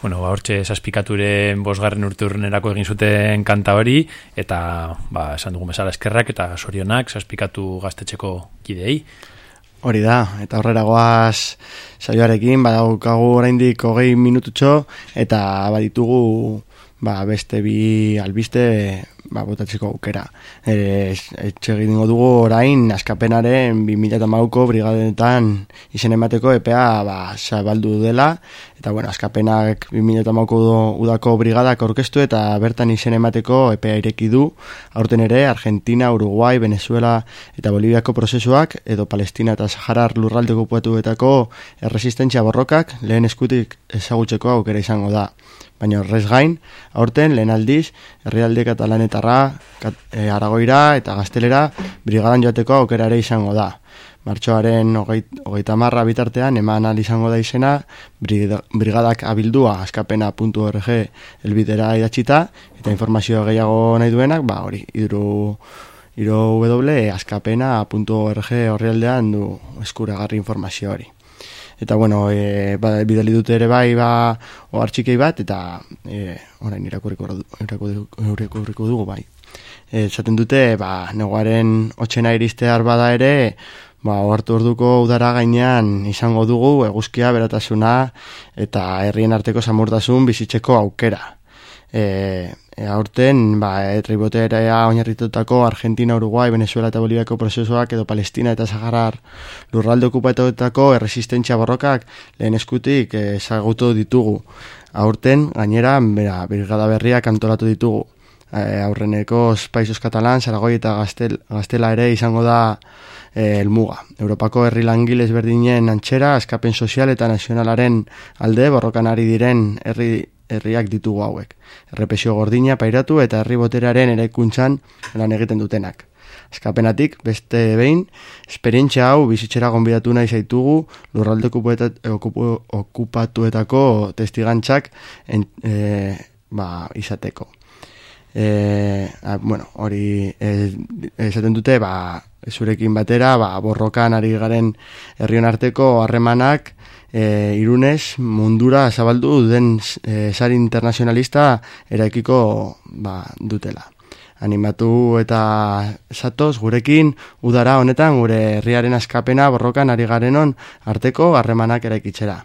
Bueno, ba, hortxe saspikaturen bosgarren urturnerako egin zuten kanta hori, eta, ba, esan dugu mesala eskerrak eta sorionak saspikatu gaztetxeko kidei.
Hori da, eta aurrera goaz saioarekin, badaukagu oraindik hogei minututxo, eta baditugu ba, beste bi albiste ba, botatzeko aukera. E, etxe egingo dugu orain askapenaren 2008ko brigadenetan izen emateko EPA ba, zabaldu dela, eta bueno, askapenak 2008ko udako brigadak orkestu eta bertan izen emateko EPA ireki du, aurten ere Argentina, Uruguai, Venezuela eta Boliviako prozesuak, edo Palestina eta Saharar lurralde kupuetuetako erresistentzia borrokak lehen eskutik ezagutzeko aukera izango da. Baina horrez gain, aurten lehen aldiz, herrialde katalanetarra, kat, e, aragoira eta gaztelera brigadan joateko aukera ere izango da. Martxoaren hogeita marra bitartean eman izango da izena brigadak abildua askapena.org elbidera idatxita eta informazio gehiago nahi duenak, ba hori, iduru iro askapena.org horrealdean du eskuragarri informazio hori eta bueno, e, ba, bidali dute ere bai ba ohartxikei bat eta e, orain irakurriko irakurriko dugu bai. Esaten dute ba negoaren 8 iristear bada ere ba ohartu orduko udara gainean izango dugu eguzkia beratasuna eta herrien arteko samurtasun bizitzeko aukera. E, aurten, ba, e, tribotera oinarritutako Argentina, Uruguay, Venezuela eta Boliviako prozesuak edo Palestina eta Saharar lurralde okupatuetako erresistentzia borrokak lehen eskutik ezagutu ditugu. Aurten, gainera, bera, birgada berriak antolatu ditugu. E, aurreneko Paisos Katalan, Zaragoi eta Gaztel, Gaztela ere izango da e, elmuga. Europako herri langiles berdinen antxera, eskapen sozial eta nazionalaren alde borrokan ari diren herri herriak ditugu hauek. Errepresio gordina pairatu eta herri boteraren eraikuntzan lan egiten dutenak. Eskapenatik, beste behin, esperientzia hau bizitzera gonbidatu nahi zaitugu lurralde okupatuetako testigantzak en, e, ba, izateko. E, a, bueno, hori e, esaten dute, ba, zurekin batera, ba, borrokan ari garen herrion arteko harremanak, e, irunez mundura zabaldu den e, sari internazionalista eraikiko ba, dutela. Animatu eta zatoz gurekin udara honetan gure herriaren askapena borrokan ari garenon arteko harremanak eraikitzera.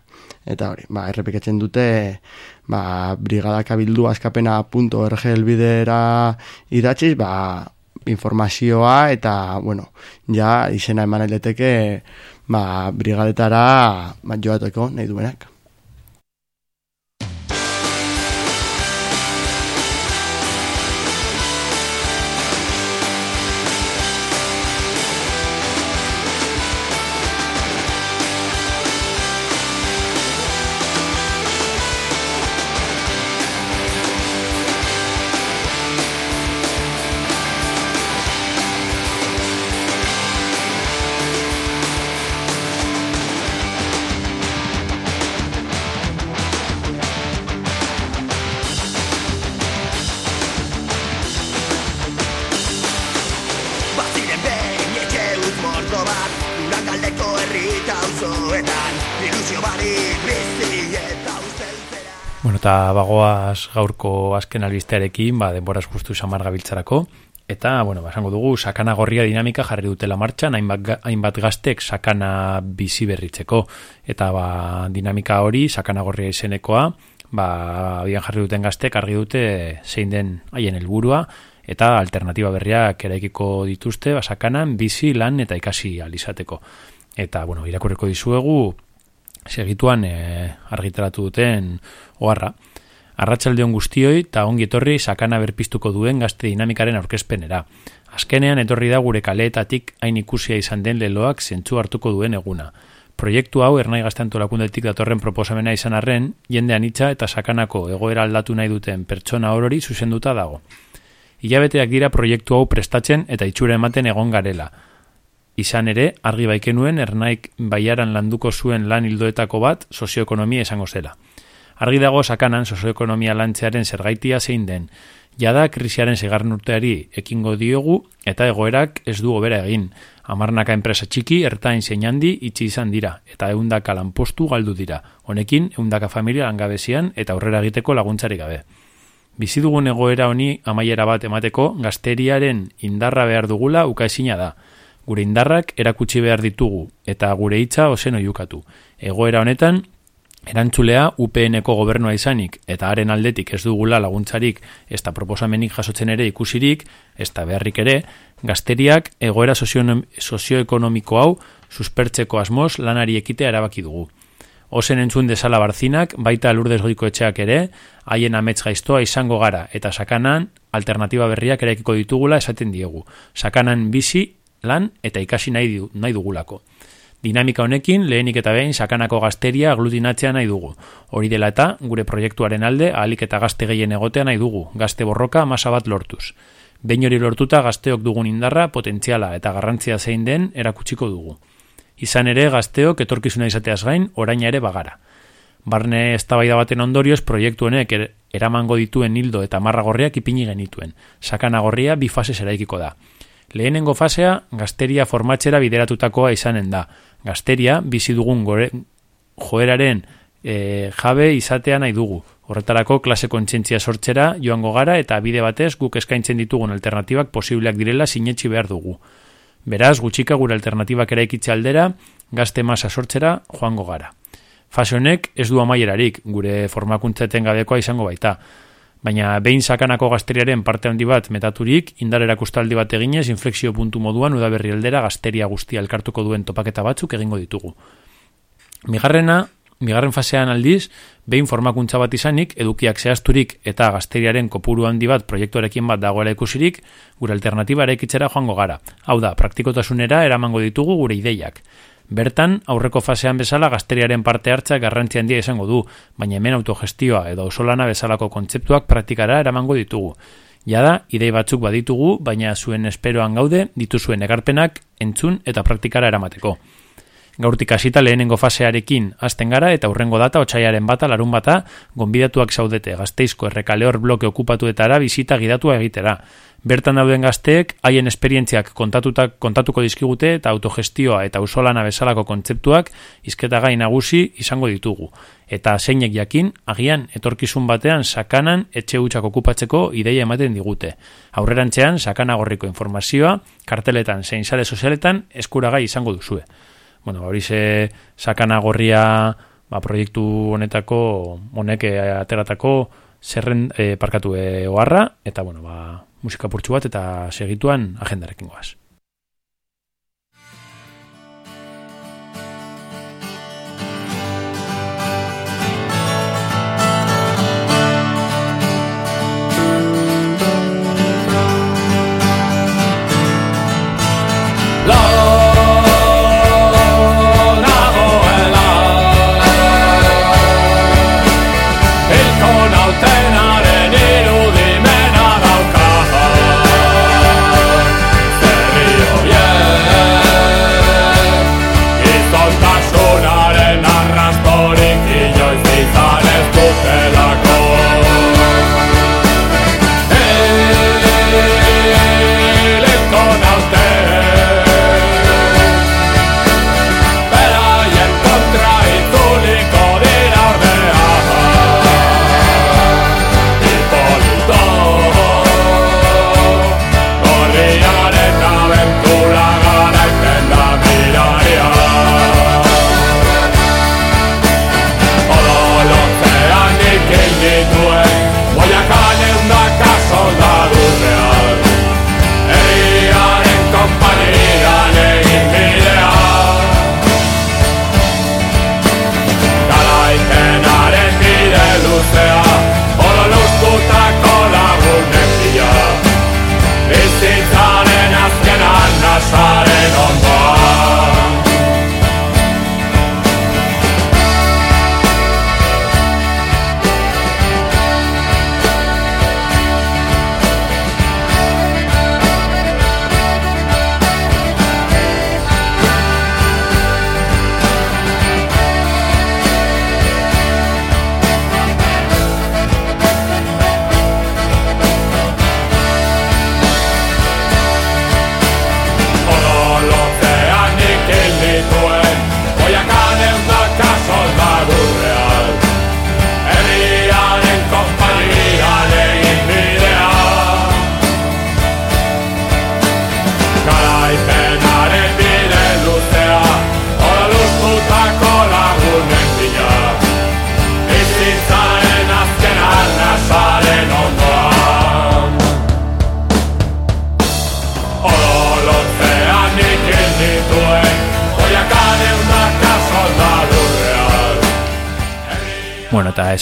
Eta hori, ba, errepikatzen dute ba, brigadakabildu askapena.org elbidera idatziz, ba, informazioa eta, bueno, ja, izena eman eleteke ba, brigadetara ba, joateko nahi duenak.
Bagoaz gaurko azken albistearekin, ba, denboraz guztu samar gabiltzarako, eta, bueno, basango dugu, sakana gorria dinamika jarri dutela martxan, hainbat, hainbat gaztek sakana bizi berritzeko, eta ba, dinamika hori, sakana gorria izenekoa, ba, abian jarri duten gaztek argi dute zein den haien helburua eta alternativa berriak eraikiko dituzte, ba, sakanan bizi lan eta ikasi alizateko. Eta, bueno, irakurreko dizuegu, segituan e, argitaratu duten oharra. Arratsaldeon guztioi eta ongi etorri sakana berpiztuko duen gazte dinamikaren aurkezpenera. Azkenean etorri da gure kaleetatik hain ikusia izan den leloak zentzu hartuko duen eguna. Proiektu hau ernai gaztean tolakundetik datorren proposamena izan arren, jende anitza eta sakanako egoera aldatu nahi duten pertsona horori zuzenduta dago. Ilabeteak dira proiektu hau prestatzen eta itxura ematen egon garela. Izan ere, argi baikenuen ernaik baiaran landuko zuen lan hildoetako bat sozioekonomia esango zela. Argi dago sakanan sozioekonomia lantzearen zergaitia zein den, Jada krisiaren segarren urteari ekingo diogu eta egoerak ez du hobera egin. Amarnaka enpresa txiki, ertain zein handi itxi izan dira eta eundaka lanpostu galdu dira. Honekin, eundaka familia langabezian eta aurrera egiteko laguntzari gabe. Bizi dugun egoera honi amaiera bat emateko gazteriaren indarra behar dugula ukaezina da. Gure indarrak erakutsi behar ditugu eta gure hitza ozen oiukatu. Egoera honetan, erantzulea UPN-eko gobernua izanik eta haren aldetik ez dugula laguntzarik ez da proposamenik jasotzen ere ikusirik, ez da beharrik ere, gazteriak egoera sozio- sozioekonomiko hau suspertzeko asmoz lanari ekitea erabaki dugu. Ozen entzun desala barzinak, baita lurdez goiko etxeak ere, haien amets gaiztoa izango gara, eta sakanan alternatiba berriak eraikiko ditugula esaten diegu. Sakanan bizi, lan eta ikasi nahi, nahi dugulako. Dinamika honekin, lehenik eta behin sakanako gazteria aglutinatzea nahi dugu. Hori dela eta, gure proiektuaren alde, ahalik eta gazte gehien egotea nahi dugu, gazte borroka masa bat lortuz. Behin hori lortuta gazteok dugun indarra, potentziala eta garrantzia zein den erakutsiko dugu. Izan ere, gazteok etorkizuna izateaz gain, oraina ere bagara. Barne eztabaida baten ondorioz proiektu honek er- eramango dituen hildo eta marragorriak ipini genituen. Sakana gorria bi fase eraikiko da. Lehenengo fasea gazteria formatxera bideratutakoa izanen da. Gazteria bizi dugun gore, joeraren e, jabe izatea nahi dugu. Horretarako klase kontzientzia sortzera joango gara eta bide batez guk eskaintzen ditugun alternatibak posibleak direla sinetxi behar dugu. Beraz, gutxika gure alternatibak eraikitze aldera, gazte masa sortzera joango gara. Fase honek ez du amaierarik, gure formakuntza etengabekoa izango baita. Baina behin sakanako gazteriaren parte handi bat metaturik, indar erakustaldi bat eginez, inflexio puntu moduan udaberri aldera gazteria guztia elkartuko duen topaketa batzuk egingo ditugu. Migarrena, migarren fasean aldiz, behin formakuntza bat izanik, edukiak zehazturik eta gazteriaren kopuru handi bat proiektuarekin bat dagoela ikusirik, gure alternatiba eraikitzera joango gara. Hau da, praktikotasunera eramango ditugu gure ideiak. Bertan, aurreko fasean bezala gazteriaren parte hartzak garrantzi handia izango du, baina hemen autogestioa edo ausolana bezalako kontzeptuak praktikara eramango ditugu. Jada, idei batzuk baditugu, baina zuen esperoan gaude, dituzuen egarpenak, entzun eta praktikara eramateko. Gaurtik hasita lehenengo fasearekin hasten gara eta hurrengo data otsaiaren bata larun bata gonbidatuak zaudete gazteizko errekaleor bloke okupatuetara bizita gidatua egitera. Bertan dauden gazteek haien esperientziak kontatutak kontatuko dizkigute eta autogestioa eta usolana bezalako kontzeptuak izketagai nagusi izango ditugu. Eta zeinek jakin, agian etorkizun batean sakanan etxe hutsak okupatzeko ideia ematen digute. Aurrerantzean sakana gorriko informazioa, karteletan zein sare sozialetan eskuragai izango duzue bueno, hori ze sakana gorria ba, proiektu honetako honek eh, ateratako zerren eh, parkatu eh, oharra eta bueno, ba, musika purtsu bat eta segituan agendarekin goaz.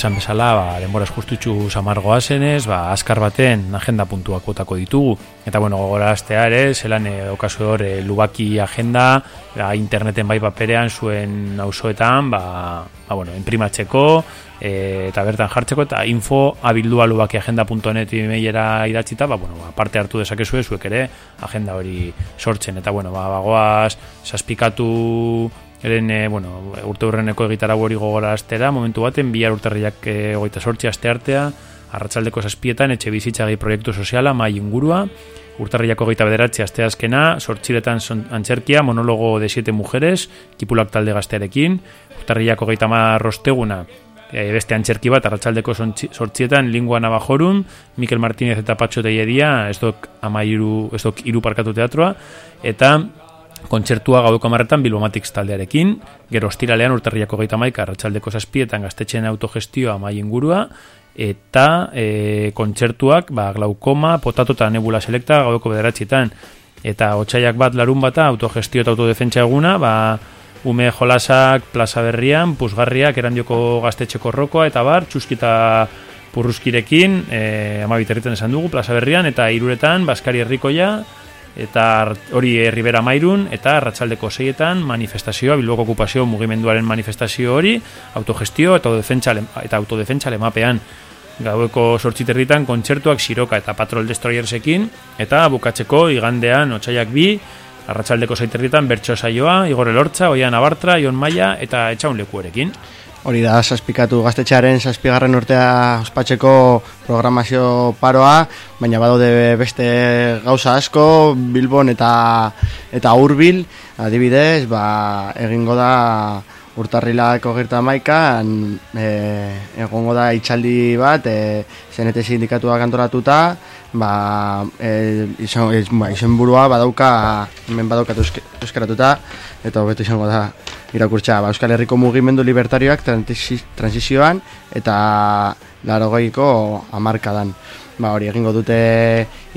Esan bezala, ba, denboraz justutxu samargoa zenez, ba, azkar baten agenda puntuak botako ditugu. Eta bueno, gogoraztea ere, zelan e, okazu hor, e, lubaki agenda, ba, interneten bai paperean zuen auzoetan, ba, ba, bueno, imprimatzeko, e, eta bertan jartzeko, eta info abildua lubakiagenda.net emailera idatzita, ba, bueno, ba, parte hartu dezakezue zuek ere, agenda hori sortzen. Eta bueno, ba, bagoaz, saspikatu Eren, e, bueno, urte hurreneko egitara hori gogora astera, momentu baten, bihar urterriak e, goita sortzi aste artea, arratsaldeko zazpietan, etxe bizitzagi proiektu soziala, mai ingurua, urtarriako geita bederatzi aste azkena, sortxiretan antzerkia, monologo de siete mujeres, kipulak talde gaztearekin, urtarriako geita marrosteguna, e, beste antzerki bat, arratsaldeko sortxietan, lingua nabajorun, Mikel Martínez eta Patxo Teiedia, ez dok ama iru, ez dok iru parkatu teatroa, eta kontzertua gauduko marretan Bilbomatics taldearekin, gero ostiralean urtarriako geita maika, ratxaldeko zazpietan gaztetxeen autogestioa mai ingurua, eta e, kontzertuak ba, glaukoma, potato eta nebula selekta gauduko bederatxetan. Eta otxaiak bat larun bata, autogestio eta autodefentsa eguna, ba, ume jolasak plaza berrian, pusgarriak erandioko gaztetxeko rokoa, eta bar, txuskita purruzkirekin, e, amabiterritzen esan dugu, plaza berrian, eta iruretan, Baskari herrikoia, eta hori Ribera Mairun eta Arratsaldeko seietan manifestazioa Bilboko okupazio mugimenduaren manifestazio hori autogestio eta autodefentsa eta autodefentsa lemapean gaueko sortziterritan kontzertuak siroka eta patrol destroyersekin eta bukatzeko igandean otsaiak bi Arratsaldeko seiterritan bertso saioa Igor Elortza, Oian Abartra, Ion Maia eta Etxaun Lekuerekin.
Hori da, saspikatu gaztetxearen saspigarren urtea ospatzeko programazio paroa, baina badaude beste gauza asko, Bilbon eta eta Urbil, adibidez, ba, egingo da urtarrilako gerta maikan, e, egongo da itxaldi bat, e, zenete sindikatuak antolatuta, ba, e, izan, ba, izan burua badauka, hemen badauka euskaratuta, eta hobeto izango da irakurtza ba, Euskal Herriko mugimendu libertarioak transizioan eta laro goiko amarkadan. Ba, hori egingo dute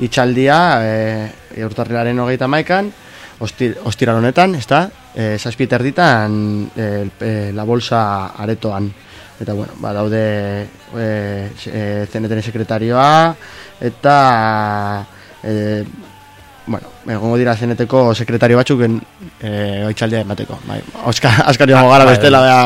itxaldia e, urtarrilaren hogeita maikan, ostir, honetan, ez da, e, zazpieter ditan e, e, la bolsa aretoan. Eta, bueno, ba, daude e, e, zeneten sekretarioa eta e, bueno, egongo dira zeneteko sekretario batzuk en eh oitzaldia emateko. Bai, oska askari gara bai, bestela da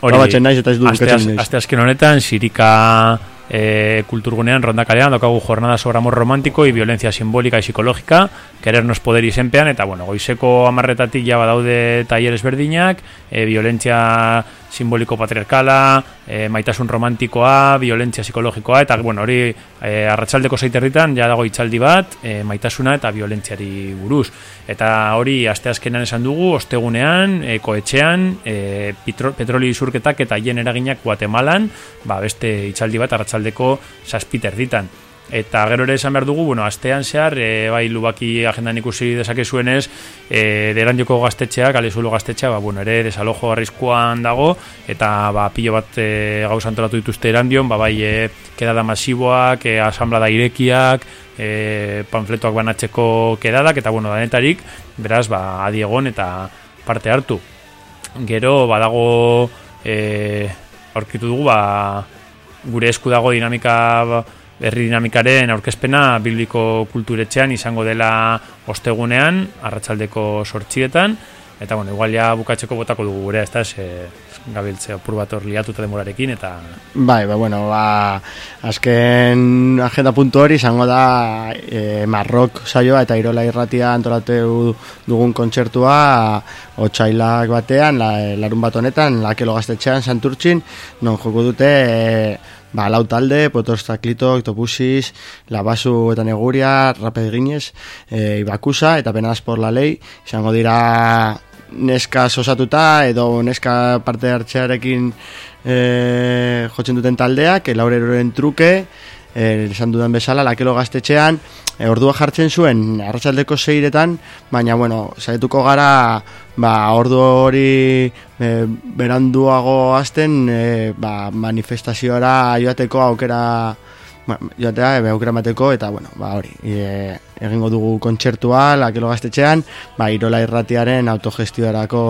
probatzen naiz eta ez du
Aste azken honetan Sirika eh kulturgunean rondakarean daukagu jornada sobre amor romántico y violencia simbólica y psicológica, querernos poder izenpean eta bueno, goizeko 10 ja badaude talleres berdinak, eh violencia simboliko patriarkala, e, maitasun romantikoa, violentzia psikologikoa, eta bueno, hori e, arratsaldeko zeiterritan, ja dago itxaldi bat, e, maitasuna eta violentziari buruz. Eta hori asteazkenan esan dugu, ostegunean, e, koetxean, e, petroli izurketak eta hien eraginak Guatemalan, ba, beste itxaldi bat arratsaldeko saspiter ditan. Eta gero ere esan behar dugu, bueno, astean zehar, e, bai lubaki agendan ikusi dezakezuenez, e, deran joko gaztetxea, kale zuelo gaztetxea, ba, bueno, ere desalojo arrizkoan dago, eta ba, pilo bat e, gauz antolatu dituzte erandion, ba, bai, e, kedada masiboak, e, asamblada irekiak, e, panfletoak banatzeko kedadak, eta bueno, danetarik, beraz, ba, adiegon eta parte hartu. Gero, badago, e, aurkitu dugu, ba, gure esku dago dinamika, ba, herri dinamikaren aurkezpena bibliko kulturetxean izango dela ostegunean, arratsaldeko sortxietan, eta bueno, igual ja bukatzeko botako dugu gure, ez da, gabiltze opur bat hor liatuta demorarekin, eta...
Bai, ba, bueno, ba, azken agenda puntu hori izango da e, Marrok saioa eta Irola irratia antolatu dugun kontzertua otxailak batean, la, larun bat honetan, lakelo gaztetxean, santurtzin, non joko dute... E, ba, lau talde, Potosta Klito, Octopusis, Labasu eta Neguria, Ginez, e, Ibakusa eta Penaz por la Ley, izango dira neska sosatuta edo neska parte hartzearekin e, jotzen duten taldeak, laureroren truke, e, esan dudan bezala, lakelo gaztetxean, e, ordua jartzen zuen, arratsaldeko zeiretan, baina, bueno, saietuko gara, ba, ordu hori e, beranduago azten, e, ba, manifestazioara joateko aukera ba, joatea, ebe aukera emateko, eta, bueno, ba, hori, e, egingo dugu kontzertua, lakelo gaztetxean, ba, irola irratiaren autogestiorako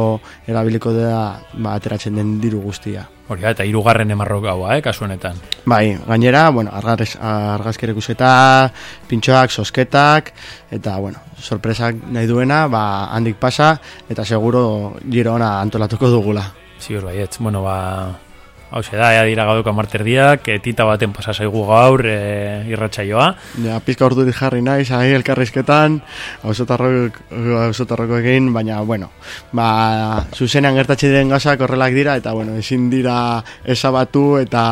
erabiliko da, ba, ateratzen den diru guztia.
Hori da, eta hirugarren emarro gaua, eh, kasu honetan.
Bai, gainera, bueno, argaz, argazkerek usketa, pintxoak, sosketak, eta, bueno, sorpresak nahi duena, ba, handik pasa, eta seguro giro ona antolatuko dugula.
Ziur baietz, bueno, ba, hau da, ea dira gauduko amarterdiak, etita baten pasa zaigu gaur e, irratsaioa.
Ja, pizka ordu jarri naiz, ahi elkarrizketan, hausotarroko egin, baina, bueno, ba, zuzenean gertatxe diren gauzak horrelak dira, eta, bueno, ezin dira esabatu eta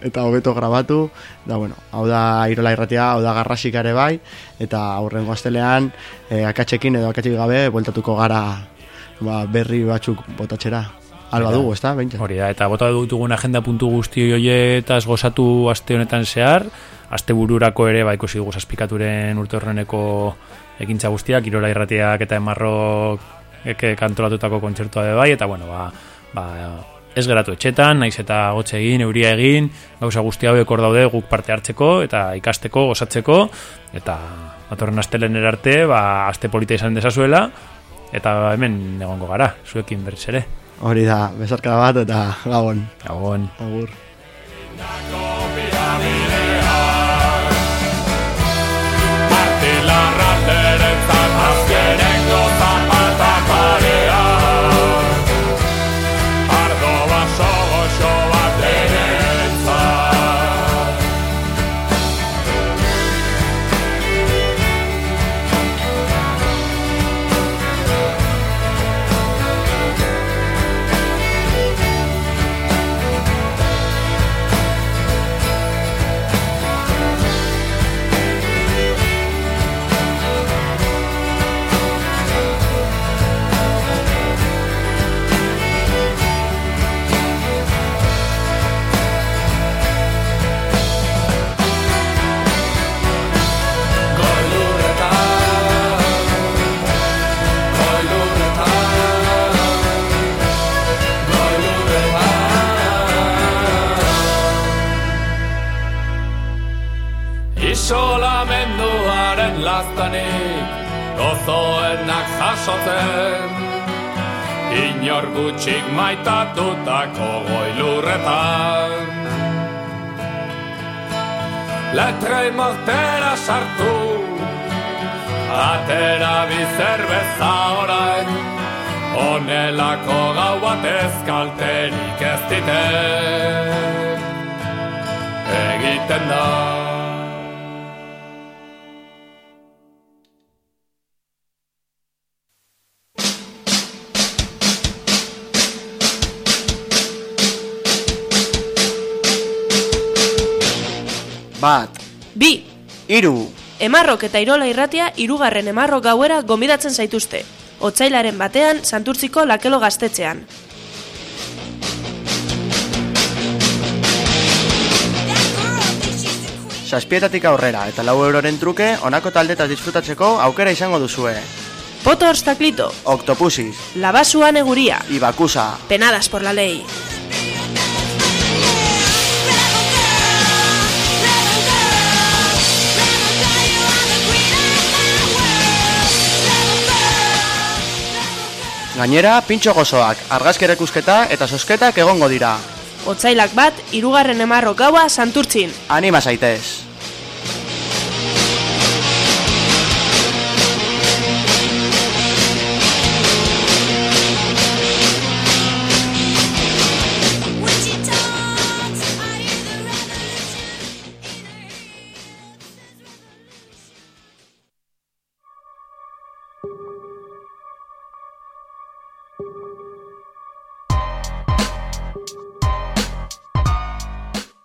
eta hobeto grabatu, da, bueno, hau da irola irratia, hau da garrasik ere bai, eta aurrengo astelean, e, akatxekin edo akatxekin gabe, bueltatuko gara ba, berri batzuk botatxera. Alba dugu, ez da, behintzen.
Hori da, eta bota dugun agenda puntu guzti hoietaz gozatu aste honetan zehar, aste bururako ere, ba, ikusi dugu zazpikaturen urte horreneko ekintza guztiak, kirola irratiak eta emarrok eke kantolatutako kontzertua de bai, eta bueno, ba, ba, ez geratu etxetan, naiz eta gotxe egin, euria egin, gauza guzti hauek hor daude guk parte hartzeko, eta ikasteko, gozatzeko, eta datorren astelen erarte, ba, aste polita izan dezazuela, eta hemen egongo gara, zuekin berriz ere.
Hori da, bezarka bat eta gabon.
Gabon.
Agur. Iru,
emarrok eta irola irratia irugarren emarrok gauera gomidatzen zaituzte. Otsailaren batean, santurtziko lakelo gaztetxean.
saspietatik aurrera eta lau euroren truke honako taldetaz disfrutatzeko aukera izango duzue.
Poto Orstaklito,
Octopusis,
Labasua Neguria,
Ibakusa,
Penadas por la Ley.
Gainera, pintxo gozoak, argazki ikusketa eta sosketak egongo dira.
Otsailak bat, irugarren emarrok gaua santurtzin.
Anima zaitez!